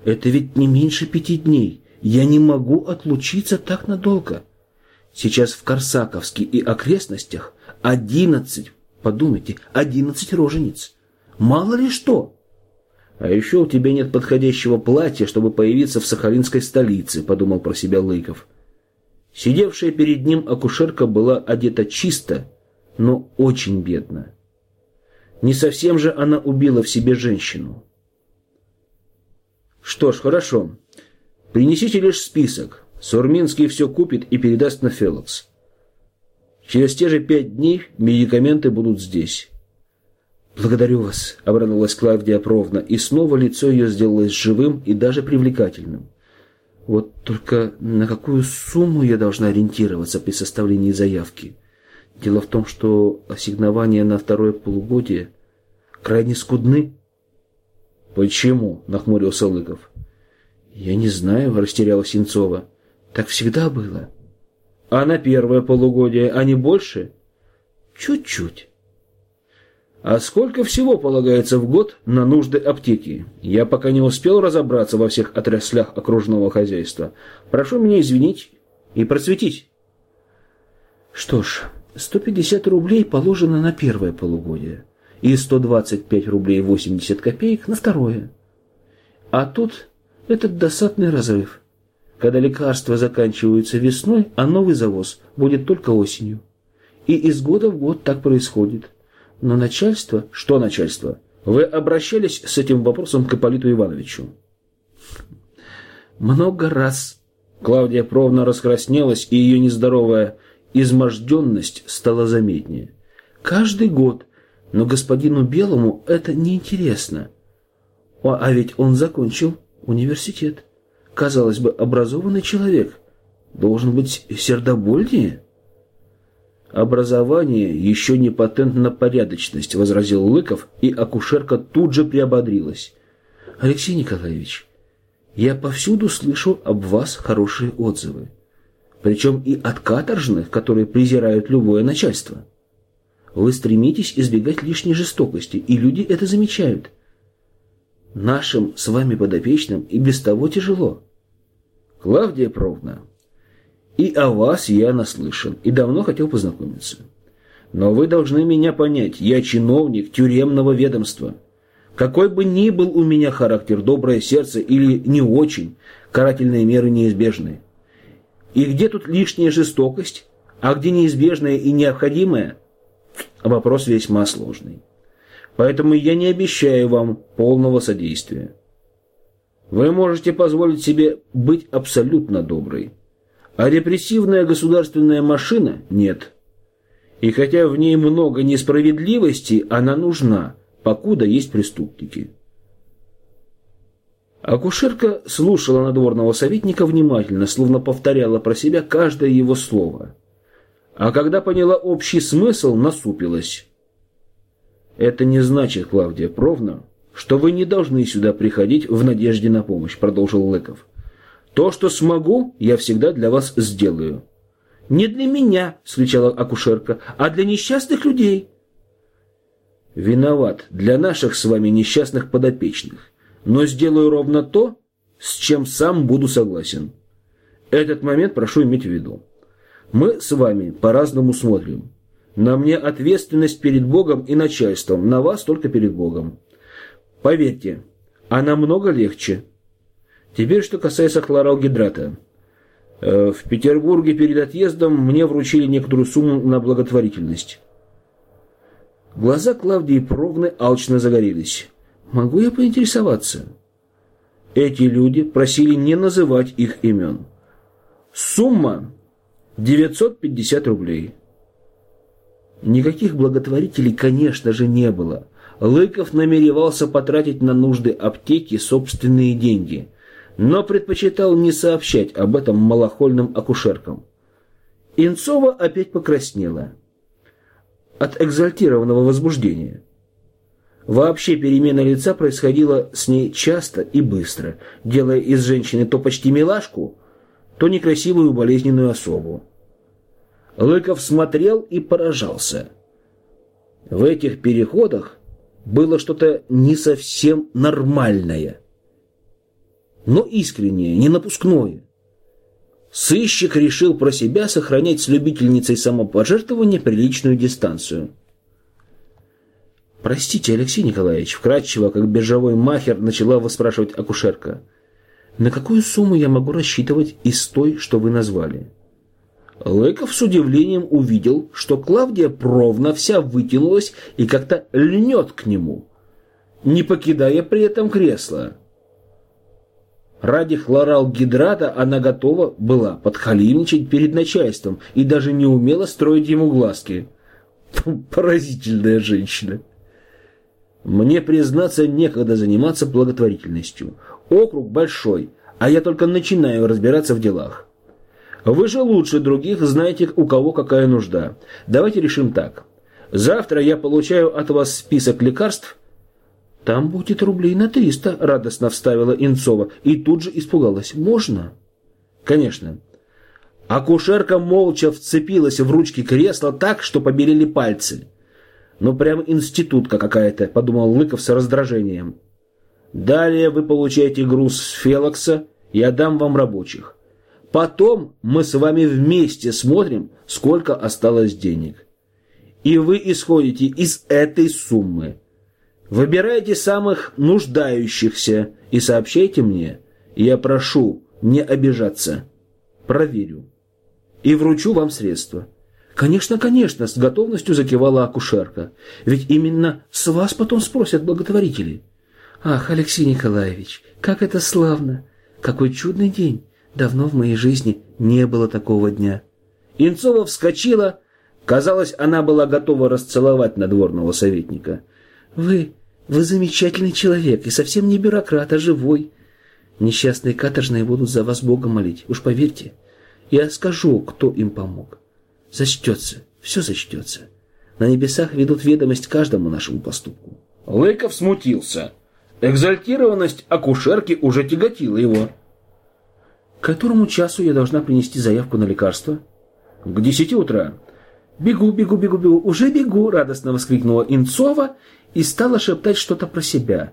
Это ведь не меньше пяти дней. Я не могу отлучиться так надолго. Сейчас в Корсаковске и окрестностях одиннадцать, подумайте, одиннадцать рожениц. Мало ли что. А еще у тебя нет подходящего платья, чтобы появиться в сахалинской столице, подумал про себя Лыков. Сидевшая перед ним акушерка была одета чисто, но очень бедно. Не совсем же она убила в себе женщину. Что ж, хорошо. Принесите лишь список. Сурминский все купит и передаст на Фелокс. Через те же пять дней медикаменты будут здесь. «Благодарю вас», — обрадовалась Клавдия Провна, и снова лицо ее сделалось живым и даже привлекательным. «Вот только на какую сумму я должна ориентироваться при составлении заявки? Дело в том, что ассигнования на второе полугодие крайне скудны». «Почему?» — нахмурился Лыков. «Я не знаю», — растерялась Сенцова. «Так всегда было». «А на первое полугодие, не больше?» «Чуть-чуть». А сколько всего полагается в год на нужды аптеки? Я пока не успел разобраться во всех отраслях окружного хозяйства. Прошу меня извинить и просветить. Что ж, 150 рублей положено на первое полугодие и 125 рублей 80 копеек на второе. А тут этот досадный разрыв. Когда лекарства заканчиваются весной, а новый завоз будет только осенью. И из года в год так происходит. Но начальство... Что начальство? Вы обращались с этим вопросом к Ипполиту Ивановичу? Много раз. Клавдия Провна раскраснелась, и ее нездоровая изможденность стала заметнее. Каждый год. Но господину Белому это неинтересно. А, а ведь он закончил университет. Казалось бы, образованный человек. Должен быть сердобольнее. «Образование еще не патент на порядочность», — возразил Лыков, и акушерка тут же приободрилась. «Алексей Николаевич, я повсюду слышу об вас хорошие отзывы. Причем и от каторжных, которые презирают любое начальство. Вы стремитесь избегать лишней жестокости, и люди это замечают. Нашим с вами подопечным и без того тяжело. Клавдия Провна, и о вас я наслышан, и давно хотел познакомиться. Но вы должны меня понять, я чиновник тюремного ведомства. Какой бы ни был у меня характер, доброе сердце или не очень, карательные меры неизбежны. И где тут лишняя жестокость, а где неизбежная и необходимая? Вопрос весьма сложный. Поэтому я не обещаю вам полного содействия. Вы можете позволить себе быть абсолютно доброй. А репрессивная государственная машина нет. И хотя в ней много несправедливости, она нужна, покуда есть преступники. Акушерка слушала надворного советника внимательно, словно повторяла про себя каждое его слово. А когда поняла общий смысл, насупилась. «Это не значит, Клавдия Провна, что вы не должны сюда приходить в надежде на помощь», — продолжил Лыков. То, что смогу, я всегда для вас сделаю. Не для меня, скричала акушерка, а для несчастных людей. Виноват для наших с вами несчастных подопечных, но сделаю ровно то, с чем сам буду согласен. Этот момент прошу иметь в виду. Мы с вами по-разному смотрим. На мне ответственность перед Богом и начальством, на вас только перед Богом. Поверьте, а намного легче. Теперь, что касается хлоралгидрата. Э, в Петербурге перед отъездом мне вручили некоторую сумму на благотворительность. Глаза Клавдии Провны алчно загорелись. «Могу я поинтересоваться?» Эти люди просили не называть их имен. Сумма 950 рублей. Никаких благотворителей, конечно же, не было. Лыков намеревался потратить на нужды аптеки собственные деньги, но предпочитал не сообщать об этом малохольным акушеркам. Инцова опять покраснела от экзальтированного возбуждения. Вообще перемена лица происходила с ней часто и быстро, делая из женщины то почти милашку, то некрасивую болезненную особу. Лыков смотрел и поражался. В этих переходах было что-то не совсем нормальное, но искреннее, не напускное. Сыщик решил про себя сохранять с любительницей самопожертвования приличную дистанцию. «Простите, Алексей Николаевич», — вкратчиво, как биржевой махер, начала выспрашивать акушерка. «На какую сумму я могу рассчитывать из той, что вы назвали?» Лыков с удивлением увидел, что Клавдия Провна вся вытянулась и как-то льнет к нему, не покидая при этом кресла. Ради хлоралгидрата она готова была подхалимничать перед начальством и даже не умела строить ему глазки. Поразительная женщина. Мне, признаться, некогда заниматься благотворительностью. Округ большой, а я только начинаю разбираться в делах. Вы же лучше других знаете, у кого какая нужда. Давайте решим так. Завтра я получаю от вас список лекарств. Там будет рублей на триста, радостно вставила Инцова и тут же испугалась. Можно? Конечно. Акушерка молча вцепилась в ручки кресла так, что побелели пальцы. Ну, прям институтка какая-то, подумал Лыков с раздражением. Далее вы получаете груз с Фелокса, я дам вам рабочих. Потом мы с вами вместе смотрим, сколько осталось денег. И вы исходите из этой суммы. Выбирайте самых нуждающихся и сообщайте мне. Я прошу не обижаться. Проверю. И вручу вам средства. Конечно, конечно, с готовностью закивала акушерка. Ведь именно с вас потом спросят благотворители. Ах, Алексей Николаевич, как это славно! Какой чудный день! Давно в моей жизни не было такого дня. Инцова вскочила. Казалось, она была готова расцеловать надворного советника. «Вы, вы замечательный человек, и совсем не бюрократ, а живой. Несчастные каторжные будут за вас Бога молить, уж поверьте. Я скажу, кто им помог. Зачтется, все зачтется. На небесах ведут ведомость каждому нашему поступку». Лыков смутился. Экзальтированность акушерки уже тяготила его. К которому часу я должна принести заявку на лекарство? К десяти утра. Бегу, бегу, бегу, бегу, уже бегу, радостно воскликнула Инцова и стала шептать что-то про себя.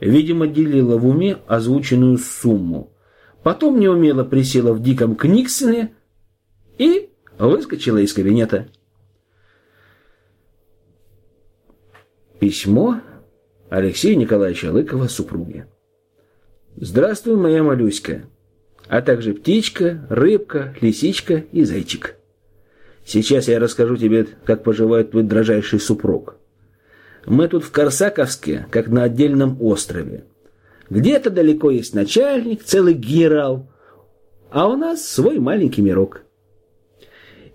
Видимо, делила в уме озвученную сумму. Потом неумело присела в диком книгсоне и выскочила из кабинета. Письмо Алексея Николаевича Лыкова супруге. «Здравствуй, моя малюська а также птичка, рыбка, лисичка и зайчик. Сейчас я расскажу тебе, как поживает твой дрожайший супруг. Мы тут в Корсаковске, как на отдельном острове. Где-то далеко есть начальник, целый генерал, а у нас свой маленький мирок.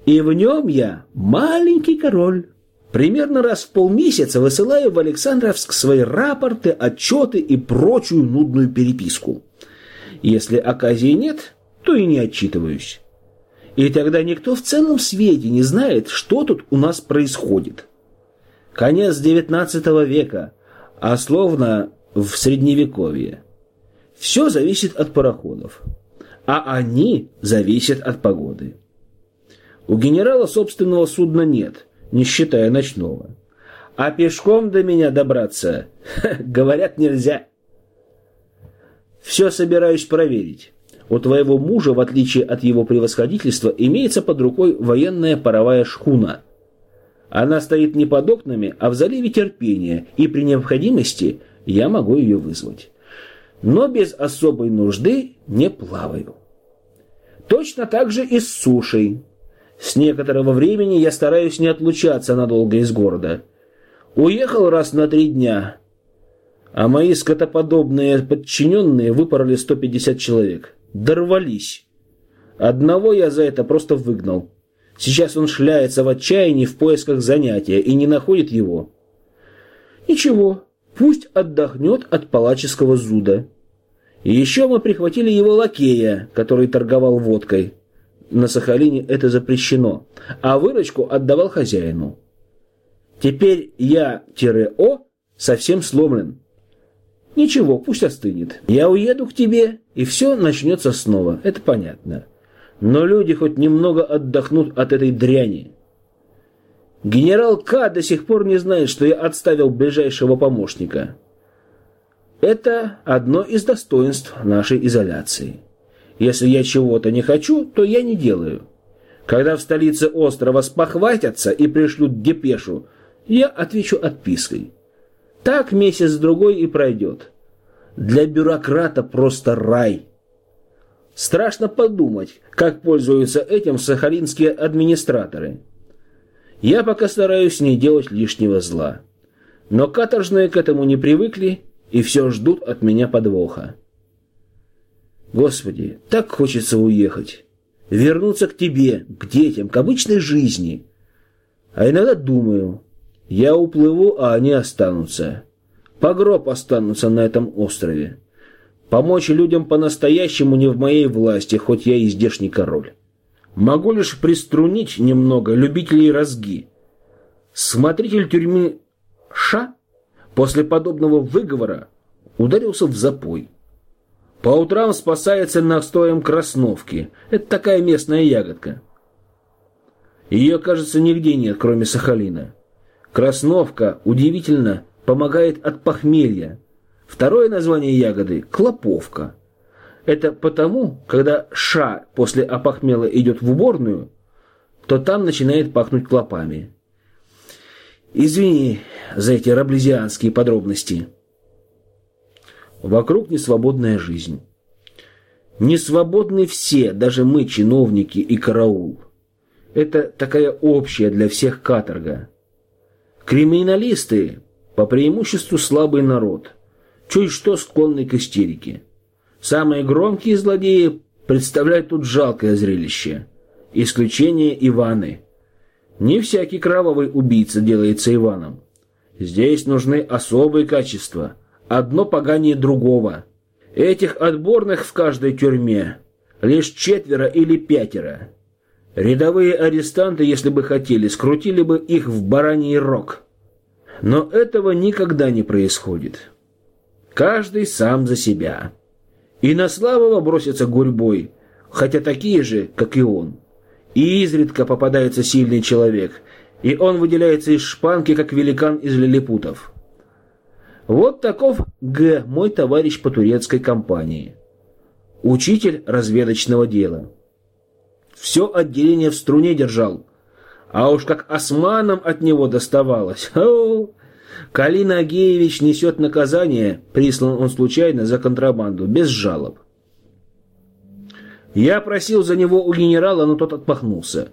И в нем я маленький король. Примерно раз в полмесяца высылаю в Александровск свои рапорты, отчеты и прочую нудную переписку. Если оказии нет, то и не отчитываюсь. И тогда никто в целом свете не знает, что тут у нас происходит. Конец XIX века, а словно в Средневековье. Все зависит от пароходов, а они зависят от погоды. У генерала собственного судна нет, не считая ночного. А пешком до меня добраться, говорят, нельзя. Все собираюсь проверить. У твоего мужа, в отличие от его превосходительства, имеется под рукой военная паровая шхуна. Она стоит не под окнами, а в заливе терпения, и при необходимости я могу ее вызвать. но без особой нужды не плаваю. Точно так же и с сушей. С некоторого времени я стараюсь не отлучаться надолго из города. Уехал раз на три дня, а мои скотоподобные подчиненные выпороли 150 человек. Дорвались. Одного я за это просто выгнал. Сейчас он шляется в отчаянии в поисках занятия и не находит его. Ничего, пусть отдохнет от палаческого зуда. И еще мы прихватили его лакея, который торговал водкой. На Сахалине это запрещено, а выручку отдавал хозяину. Теперь я-о совсем сломлен. Ничего, пусть остынет. Я уеду к тебе, и все начнется снова, это понятно. Но люди хоть немного отдохнут от этой дряни. Генерал К. до сих пор не знает, что я отставил ближайшего помощника. Это одно из достоинств нашей изоляции. Если я чего-то не хочу, то я не делаю. Когда в столице острова спохватятся и пришлют депешу, я отвечу отпиской. Так месяц-другой и пройдет. Для бюрократа просто рай. Страшно подумать, как пользуются этим сахалинские администраторы. Я пока стараюсь не делать лишнего зла. Но каторжные к этому не привыкли и все ждут от меня подвоха. Господи, так хочется уехать. Вернуться к тебе, к детям, к обычной жизни. А иногда думаю, я уплыву, а они останутся. По гроб останутся на этом острове. Помочь людям по-настоящему не в моей власти, хоть я и здешний король. Могу лишь приструнить немного любителей разги. Смотритель тюрьмы Ша после подобного выговора ударился в запой. По утрам спасается настоем красновки. Это такая местная ягодка. Ее, кажется, нигде нет, кроме Сахалина. Красновка, удивительно, помогает от похмелья. Второе название ягоды – клоповка. Это потому, когда ша после опохмела идет в уборную, то там начинает пахнуть клопами. Извини за эти раблезианские подробности. Вокруг несвободная жизнь. Несвободны все, даже мы, чиновники и караул. Это такая общая для всех каторга. Криминалисты по преимуществу слабый народ, чуть что склонный к истерике. Самые громкие злодеи представляют тут жалкое зрелище. Исключение Иваны. Не всякий кровавый убийца делается Иваном. Здесь нужны особые качества, одно поганее другого. Этих отборных в каждой тюрьме лишь четверо или пятеро. Рядовые арестанты, если бы хотели, скрутили бы их в бараний рог. Но этого никогда не происходит. Каждый сам за себя. И на слабого бросится гурьбой, хотя такие же, как и он. И изредка попадается сильный человек, и он выделяется из шпанки, как великан из лилипутов. Вот таков Г, мой товарищ по турецкой компании. Учитель разведочного дела все отделение в струне держал. А уж как османам от него доставалось. О, Калин Агеевич несет наказание, прислан он случайно за контрабанду, без жалоб. Я просил за него у генерала, но тот отмахнулся.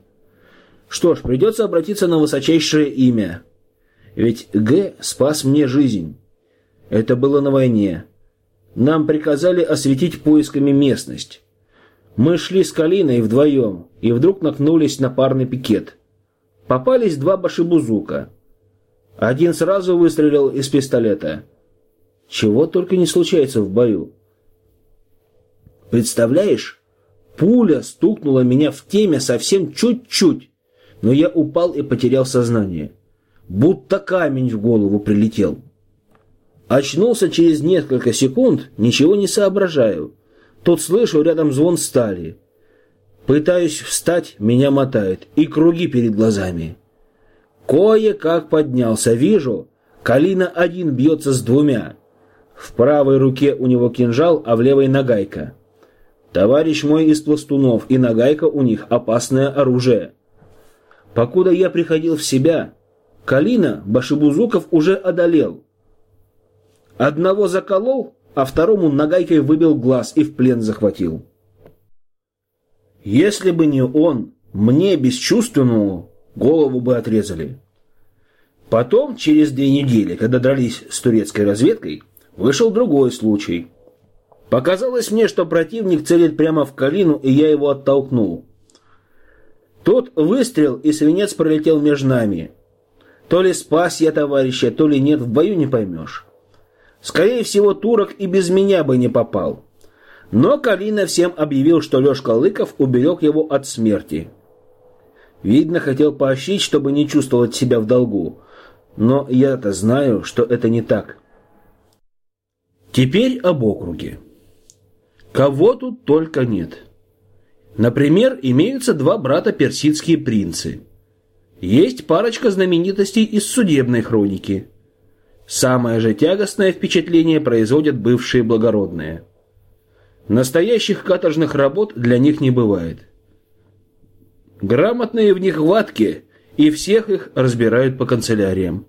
Что ж, придется обратиться на высочайшее имя. Ведь Г спас мне жизнь. Это было на войне. Нам приказали осветить поисками местность. Мы шли с Калиной вдвоем, и вдруг наткнулись на парный пикет. Попались два башибузука. Один сразу выстрелил из пистолета. Чего только не случается в бою. Представляешь, пуля стукнула меня в теме совсем чуть-чуть, но я упал и потерял сознание. Будто камень в голову прилетел. Очнулся через несколько секунд, ничего не соображаю. Тут слышу рядом звон стали. Пытаюсь встать, меня мотает, и круги перед глазами. Кое-как поднялся, вижу, Калина один бьется с двумя. В правой руке у него кинжал, а в левой нагайка. Товарищ мой из пластунов, и нагайка у них опасное оружие. Покуда я приходил в себя, Калина Башибузуков уже одолел. Одного заколол, а второму нагайкой выбил глаз и в плен захватил. Если бы не он, мне, бесчувственному, голову бы отрезали. Потом, через две недели, когда дрались с турецкой разведкой, вышел другой случай. Показалось мне, что противник целит прямо в Калину, и я его оттолкнул. Тот выстрел, и свинец пролетел между нами. То ли спас я товарища, то ли нет, в бою не поймешь. Скорее всего, турок и без меня бы не попал. Но Калина всем объявил, что Лешка Лыков уберег его от смерти. Видно, хотел поощрить, чтобы не чувствовать себя в долгу. Но я-то знаю, что это не так. Теперь об округе. Кого тут только нет. Например, имеются два брата персидские принцы. Есть парочка знаменитостей из судебной хроники. Самое же тягостное впечатление производят бывшие благородные. Настоящих каторжных работ для них не бывает. Грамотные в них хватки, и всех их разбирают по канцеляриям.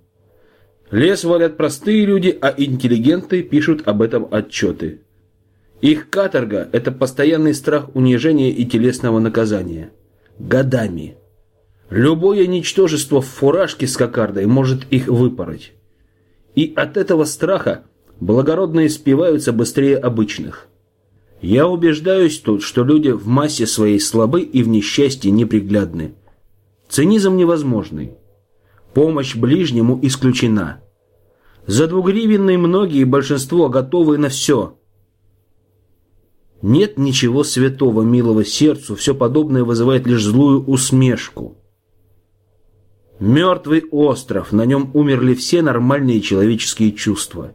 Лес валят простые люди, а интеллигенты пишут об этом отчеты. Их каторга – это постоянный страх унижения и телесного наказания. Годами. Любое ничтожество в фуражке с кокардой может их выпороть. И от этого страха благородные спиваются быстрее обычных. Я убеждаюсь тут, что люди в массе своей слабы и в несчастье неприглядны. Цинизм невозможный. Помощь ближнему исключена. За двугривенные многие большинство готовы на все. Нет ничего святого, милого сердцу, все подобное вызывает лишь злую усмешку. Мертвый остров, на нем умерли все нормальные человеческие чувства.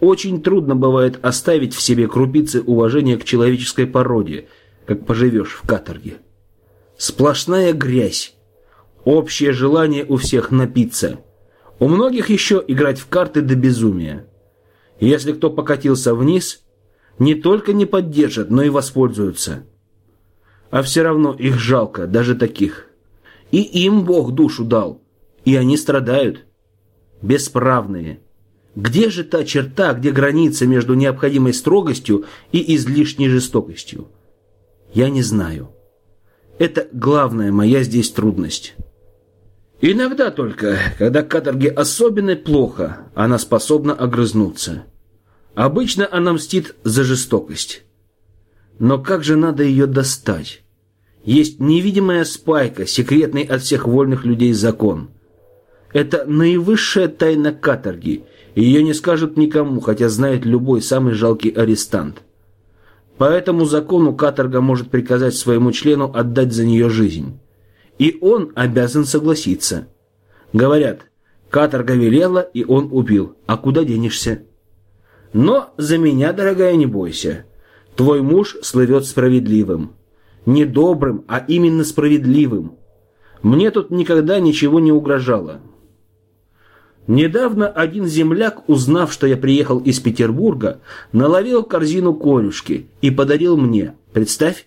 Очень трудно бывает оставить в себе крупицы уважения к человеческой породе, как поживешь в каторге. Сплошная грязь. Общее желание у всех напиться. У многих еще играть в карты до безумия. Если кто покатился вниз, не только не поддержат, но и воспользуются. А все равно их жалко, даже таких. И им Бог душу дал, и они страдают. Бесправные. Где же та черта, где граница между необходимой строгостью и излишней жестокостью? Я не знаю. Это главная моя здесь трудность. Иногда только, когда каторге особенно плохо, она способна огрызнуться. Обычно она мстит за жестокость. Но как же надо ее достать? Есть невидимая спайка, секретный от всех вольных людей закон. Это наивысшая тайна каторги, ее не скажут никому, хотя знает любой самый жалкий арестант. По этому закону каторга может приказать своему члену отдать за нее жизнь. И он обязан согласиться. Говорят, каторга велела, и он убил. А куда денешься? Но за меня, дорогая, не бойся. Твой муж слывет справедливым не добрым, а именно справедливым. Мне тут никогда ничего не угрожало. Недавно один земляк, узнав, что я приехал из Петербурга, наловил корзину корюшки и подарил мне. Представь,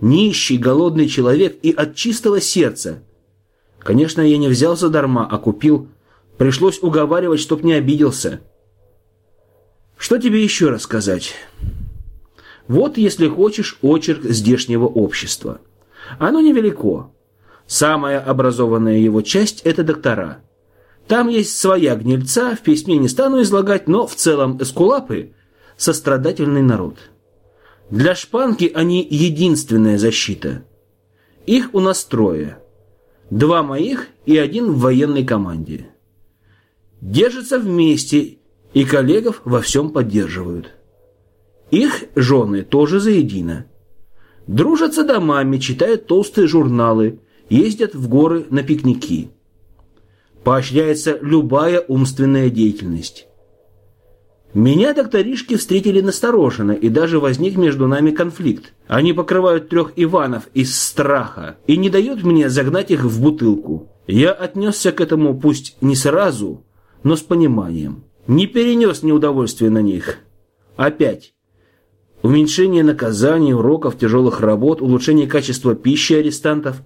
нищий, голодный человек и от чистого сердца. Конечно, я не взял задарма, а купил. Пришлось уговаривать, чтоб не обиделся. Что тебе еще рассказать? Вот, если хочешь, очерк здешнего общества. Оно невелико. Самая образованная его часть – это доктора. Там есть своя гнильца, в письме не стану излагать, но в целом эскулапы – сострадательный народ. Для шпанки они единственная защита. Их у нас трое. Два моих и один в военной команде. Держатся вместе и коллегов во всем поддерживают. Их жены тоже заедино. Дружатся домами, читают толстые журналы, ездят в горы на пикники. Поощряется любая умственная деятельность. Меня докторишки встретили настороженно, и даже возник между нами конфликт. Они покрывают трех Иванов из страха и не дают мне загнать их в бутылку. Я отнесся к этому пусть не сразу, но с пониманием. Не перенес неудовольствие на них. Опять уменьшение наказаний, уроков, тяжелых работ, улучшение качества пищи арестантов.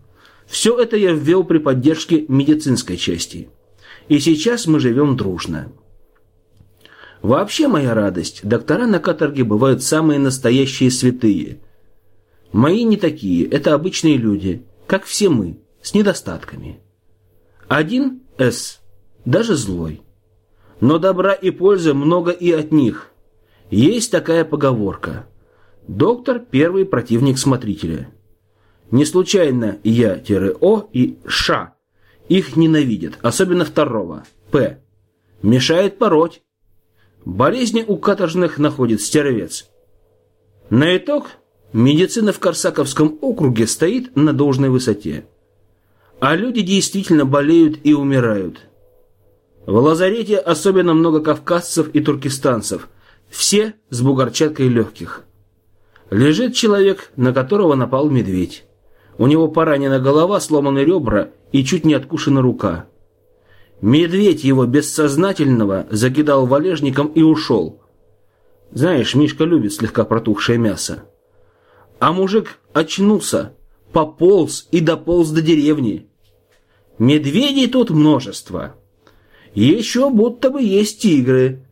Все это я ввел при поддержке медицинской части. И сейчас мы живем дружно. Вообще моя радость. Доктора на каторге бывают самые настоящие святые. Мои не такие, это обычные люди, как все мы, с недостатками. Один С, даже злой. Но добра и пользы много и от них. Есть такая поговорка. Доктор – первый противник смотрителя. Не случайно Я-О и Ш их ненавидят, особенно второго, П. Мешает пороть. Болезни у каторжных находит стервец. На итог медицина в Корсаковском округе стоит на должной высоте. А люди действительно болеют и умирают. В лазарете особенно много кавказцев и туркестанцев, все с бугорчаткой легких. Лежит человек, на которого напал медведь. У него поранена голова, сломаны ребра и чуть не откушена рука. Медведь его бессознательного закидал валежником и ушел. Знаешь, Мишка любит слегка протухшее мясо. А мужик очнулся, пополз и дополз до деревни. Медведей тут множество. Еще будто бы есть тигры.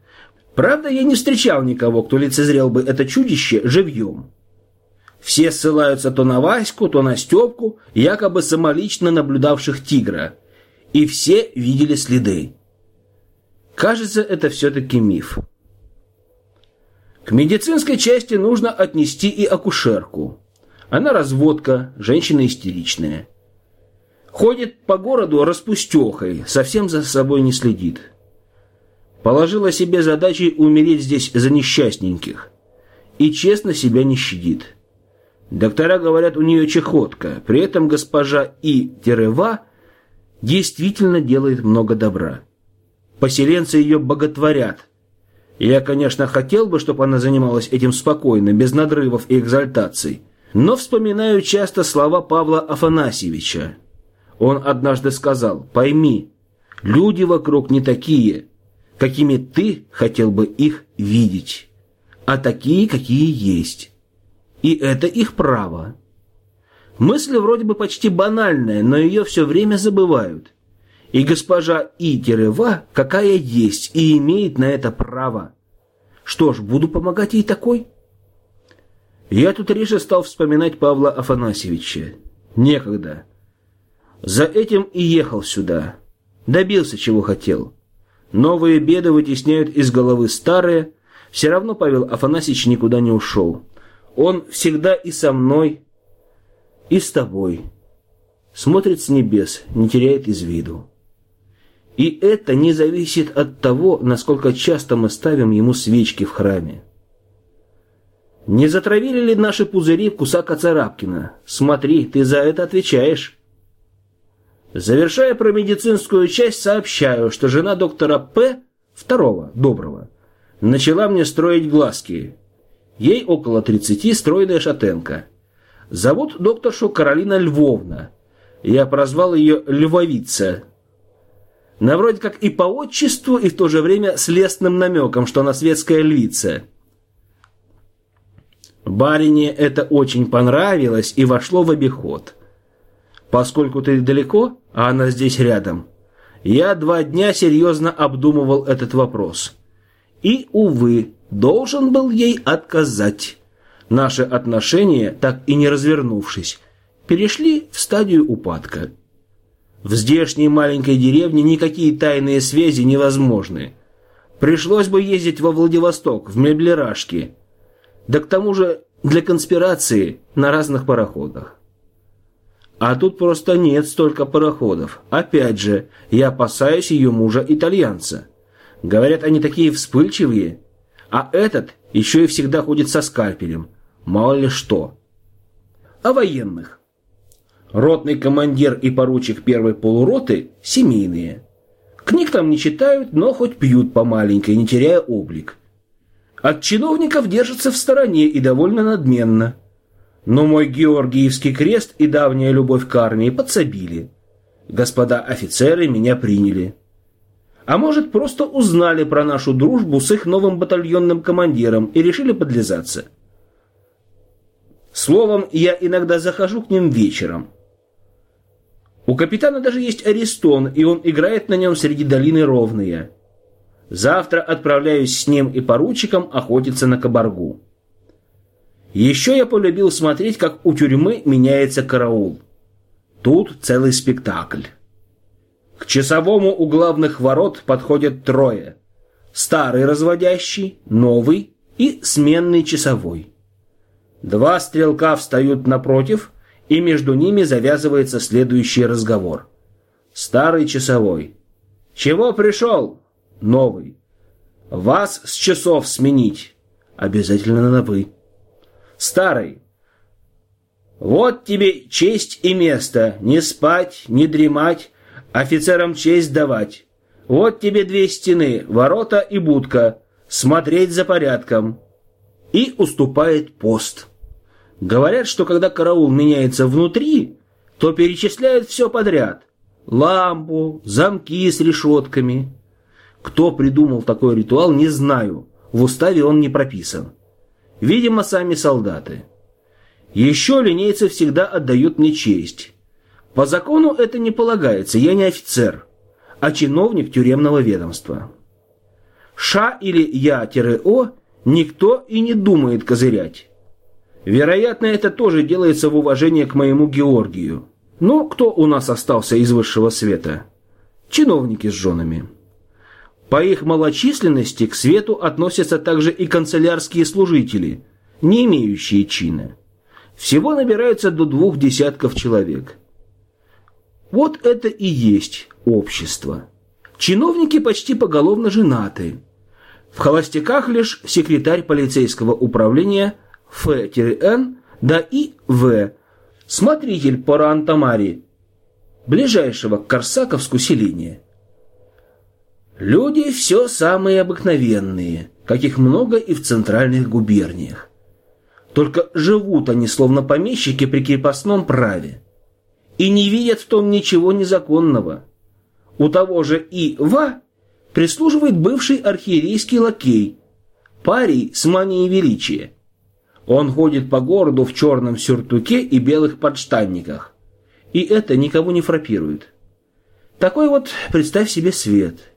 Правда, я не встречал никого, кто лицезрел бы это чудище живьем. Все ссылаются то на Ваську, то на Степку, якобы самолично наблюдавших тигра. И все видели следы. Кажется, это все-таки миф. К медицинской части нужно отнести и акушерку. Она разводка, женщина истеричная. Ходит по городу распустехой, совсем за собой не следит. Положила себе задачей умереть здесь за несчастненьких. И честно себя не щадит. Доктора говорят, у нее чехотка. При этом госпожа И. Терева действительно делает много добра. Поселенцы ее боготворят. Я, конечно, хотел бы, чтобы она занималась этим спокойно, без надрывов и экзальтаций. Но вспоминаю часто слова Павла Афанасьевича. Он однажды сказал, пойми, люди вокруг не такие, какими ты хотел бы их видеть, а такие, какие есть. И это их право. Мысль вроде бы почти банальная, но ее все время забывают. И госпожа Итерева какая есть и имеет на это право. Что ж, буду помогать ей такой. Я тут реже стал вспоминать Павла Афанасьевича. Некогда. За этим и ехал сюда. Добился, чего хотел. Новые беды вытесняют из головы старые. Все равно Павел Афанасьевич никуда не ушел. Он всегда и со мной, и с тобой. Смотрит с небес, не теряет из виду. И это не зависит от того, насколько часто мы ставим ему свечки в храме. Не затравили ли наши пузыри Кусака Царапкина? Смотри, ты за это отвечаешь. Завершая про медицинскую часть, сообщаю, что жена доктора П, второго, доброго, начала мне строить глазки. Ей около 30, стройная шатенка. Зовут докторшу Каролина Львовна. Я прозвал ее Львовица. На вроде как и по отчеству, и в то же время с лестным намеком, что она светская львица. Барине это очень понравилось и вошло в обиход. Поскольку ты далеко, а она здесь рядом, я два дня серьезно обдумывал этот вопрос. И, увы, должен был ей отказать. Наши отношения, так и не развернувшись, перешли в стадию упадка. В здешней маленькой деревне никакие тайные связи невозможны. Пришлось бы ездить во Владивосток, в меблерашки. Да к тому же для конспирации на разных пароходах. А тут просто нет столько пароходов. Опять же, я опасаюсь ее мужа-итальянца. Говорят, они такие вспыльчивые. А этот еще и всегда ходит со скальпелем. Мало ли что. О военных. Ротный командир и поручик первой полуроты – семейные. Книг там не читают, но хоть пьют по маленькой, не теряя облик. От чиновников держатся в стороне и довольно надменно. Но мой Георгиевский крест и давняя любовь к армии подсобили. Господа офицеры меня приняли. А может, просто узнали про нашу дружбу с их новым батальонным командиром и решили подлизаться. Словом, я иногда захожу к ним вечером. У капитана даже есть Аристон, и он играет на нем среди долины ровные. Завтра отправляюсь с ним и поручиком охотиться на кабаргу. Еще я полюбил смотреть, как у тюрьмы меняется караул. Тут целый спектакль. К часовому у главных ворот подходят трое. Старый разводящий, новый и сменный часовой. Два стрелка встают напротив, и между ними завязывается следующий разговор. Старый часовой. «Чего пришел?» Новый. «Вас с часов сменить». Обязательно на «вы». Старый. «Вот тебе честь и место. Не спать, не дремать, офицерам честь давать. Вот тебе две стены, ворота и будка. Смотреть за порядком». И уступает пост. Говорят, что когда караул меняется внутри, то перечисляют все подряд. Лампу, замки с решетками. Кто придумал такой ритуал, не знаю. В уставе он не прописан. Видимо, сами солдаты. Еще линейцы всегда отдают мне честь. По закону это не полагается, я не офицер, а чиновник тюремного ведомства. Ша или Я-О никто и не думает козырять. Вероятно, это тоже делается в уважение к моему Георгию. Но кто у нас остался из высшего света? Чиновники с женами. По их малочисленности к свету относятся также и канцелярские служители, не имеющие чина. Всего набираются до двух десятков человек. Вот это и есть общество. Чиновники почти поголовно женаты. В холостяках лишь секретарь полицейского управления Ф-Н, да и В, смотритель по Рантамари, ближайшего к Корсаковску селения. Люди все самые обыкновенные, каких много и в центральных губерниях. Только живут они словно помещики при крепостном праве. И не видят в том ничего незаконного. У того же Ива прислуживает бывший архиерейский лакей, парень с манией величия. Он ходит по городу в черном сюртуке и белых подштанниках. И это никого не фрапирует. Такой вот, представь себе, свет –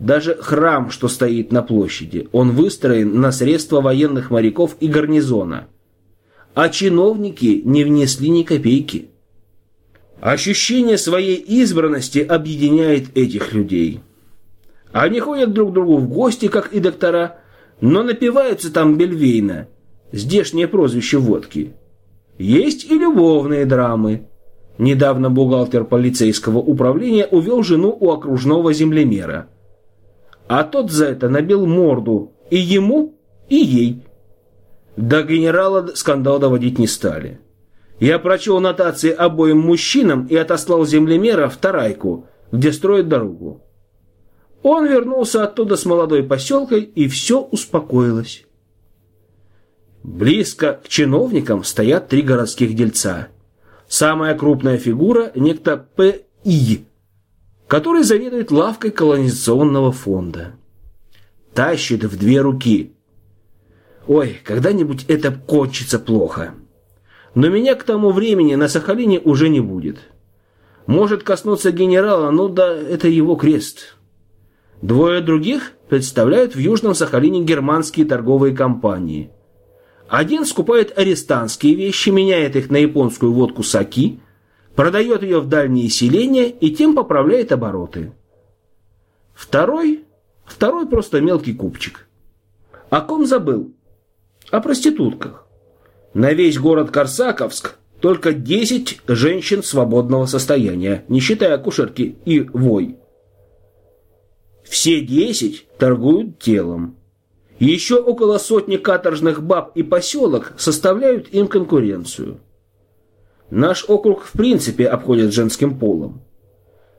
даже храм, что стоит на площади, он выстроен на средства военных моряков и гарнизона. А чиновники не внесли ни копейки. Ощущение своей избранности объединяет этих людей. Они ходят друг к другу в гости, как и доктора, но напиваются там Бельвейна, здешнее прозвище водки. Есть и любовные драмы. Недавно бухгалтер полицейского управления увел жену у окружного землемера – а тот за это набил морду и ему, и ей. До генерала скандал доводить не стали. Я прочел нотации обоим мужчинам и отослал землемера в Тарайку, где строят дорогу. Он вернулся оттуда с молодой поселкой, и все успокоилось. Близко к чиновникам стоят три городских дельца. Самая крупная фигура – некто П.И., который заведует лавкой колонизационного фонда. Тащит в две руки. Ой, когда-нибудь это кончится плохо. Но меня к тому времени на Сахалине уже не будет. Может коснуться генерала, ну да, это его крест. Двое других представляют в Южном Сахалине германские торговые компании. Один скупает арестантские вещи, меняет их на японскую водку саки – продает ее в дальние селения и тем поправляет обороты. Второй, второй просто мелкий купчик. О ком забыл? О проститутках. На весь город Корсаковск только 10 женщин свободного состояния, не считая акушерки и вой. Все 10 торгуют телом. Еще около сотни каторжных баб и поселок составляют им конкуренцию. Наш округ в принципе обходит женским полом.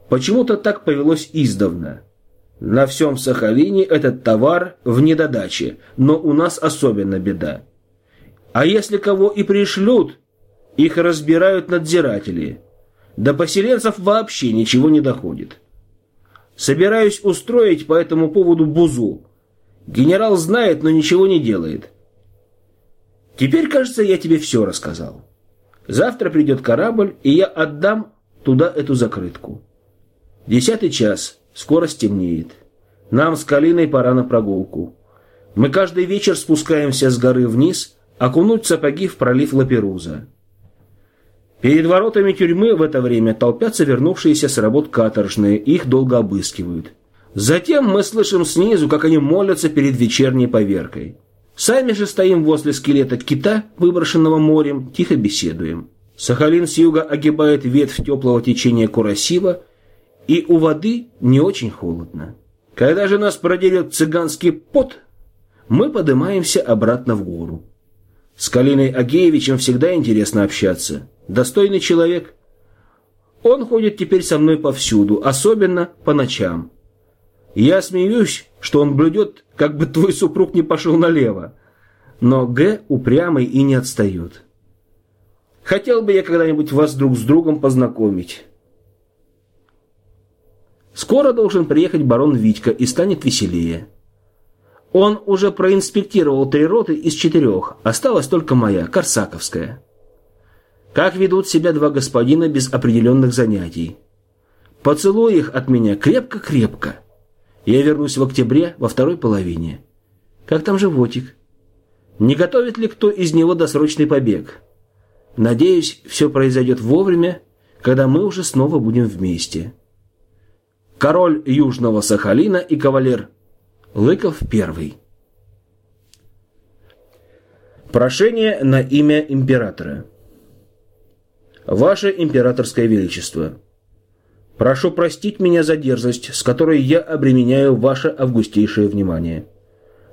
Почему-то так повелось издавна. На всем Сахалине этот товар в недодаче, но у нас особенно беда. А если кого и пришлют, их разбирают надзиратели. До поселенцев вообще ничего не доходит. Собираюсь устроить по этому поводу бузу. Генерал знает, но ничего не делает. Теперь, кажется, я тебе все рассказал. Завтра придет корабль, и я отдам туда эту закрытку. Десятый час, скоро стемнеет. Нам с Калиной пора на прогулку. Мы каждый вечер спускаемся с горы вниз, окунуть сапоги в пролив Лаперуза. Перед воротами тюрьмы в это время толпятся вернувшиеся с работ каторжные, их долго обыскивают. Затем мы слышим снизу, как они молятся перед вечерней поверкой. Сами же стоим возле скелета кита, выброшенного морем, тихо беседуем. Сахалин с юга огибает ветвь теплого течения Курасива, и у воды не очень холодно. Когда же нас продерет цыганский пот, мы поднимаемся обратно в гору. С Калиной Агеевичем всегда интересно общаться. Достойный человек. Он ходит теперь со мной повсюду, особенно по ночам. Я смеюсь, что он блюдет, как бы твой супруг не пошел налево. Но Г упрямый и не отстает. Хотел бы я когда-нибудь вас друг с другом познакомить. Скоро должен приехать барон Витька и станет веселее. Он уже проинспектировал три роты из четырех, осталась только моя, Корсаковская. Как ведут себя два господина без определенных занятий? Поцелуй их от меня крепко-крепко. Я вернусь в октябре во второй половине. Как там животик? Не готовит ли кто из него досрочный побег? Надеюсь, все произойдет вовремя, когда мы уже снова будем вместе. Король Южного Сахалина и кавалер Лыков первый. Прошение на имя императора. Ваше императорское величество, прошу простить меня за дерзость, с которой я обременяю ваше августейшее внимание.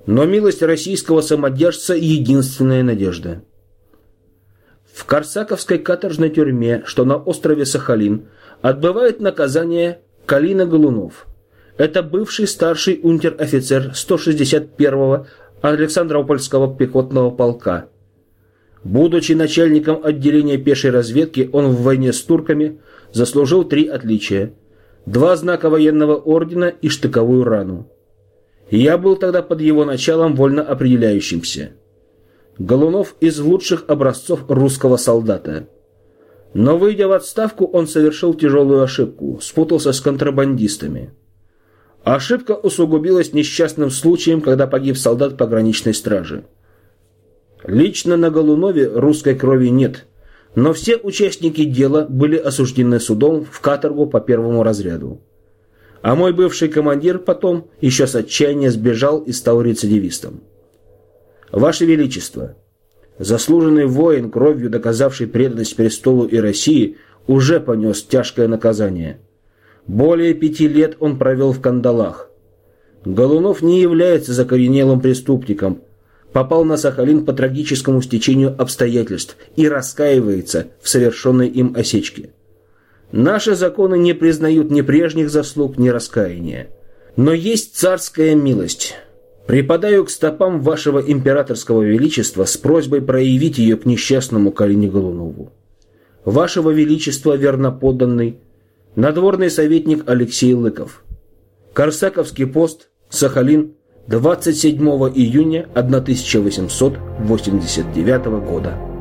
Но милость российского самодержца – единственная надежда. В Корсаковской каторжной тюрьме, что на острове Сахалин, отбывает наказание Калина Голунов – это бывший старший унтер-офицер 161-го Александропольского пехотного полка. Будучи начальником отделения пешей разведки, он в войне с турками заслужил три отличия. Два знака военного ордена и штыковую рану. Я был тогда под его началом вольно определяющимся. Голунов из лучших образцов русского солдата. Но выйдя в отставку, он совершил тяжелую ошибку, спутался с контрабандистами. Ошибка усугубилась несчастным случаем, когда погиб солдат пограничной стражи. Лично на Голунове русской крови нет, но все участники дела были осуждены судом в каторгу по первому разряду. А мой бывший командир потом еще с отчаяния сбежал и стал рецидивистом. Ваше Величество, заслуженный воин, кровью доказавший преданность престолу и России, уже понес тяжкое наказание – более пяти лет он провел в кандалах. Голунов не является закоренелым преступником, попал на Сахалин по трагическому стечению обстоятельств и раскаивается в совершенной им осечке. Наши законы не признают ни прежних заслуг, ни раскаяния. Но есть царская милость. Припадаю к стопам вашего императорского величества с просьбой проявить ее к несчастному Калине Голунову. Вашего величества верноподданный Надворный советник Алексей Лыков. Корсаковский пост, Сахалин, 27 июня 1889 года.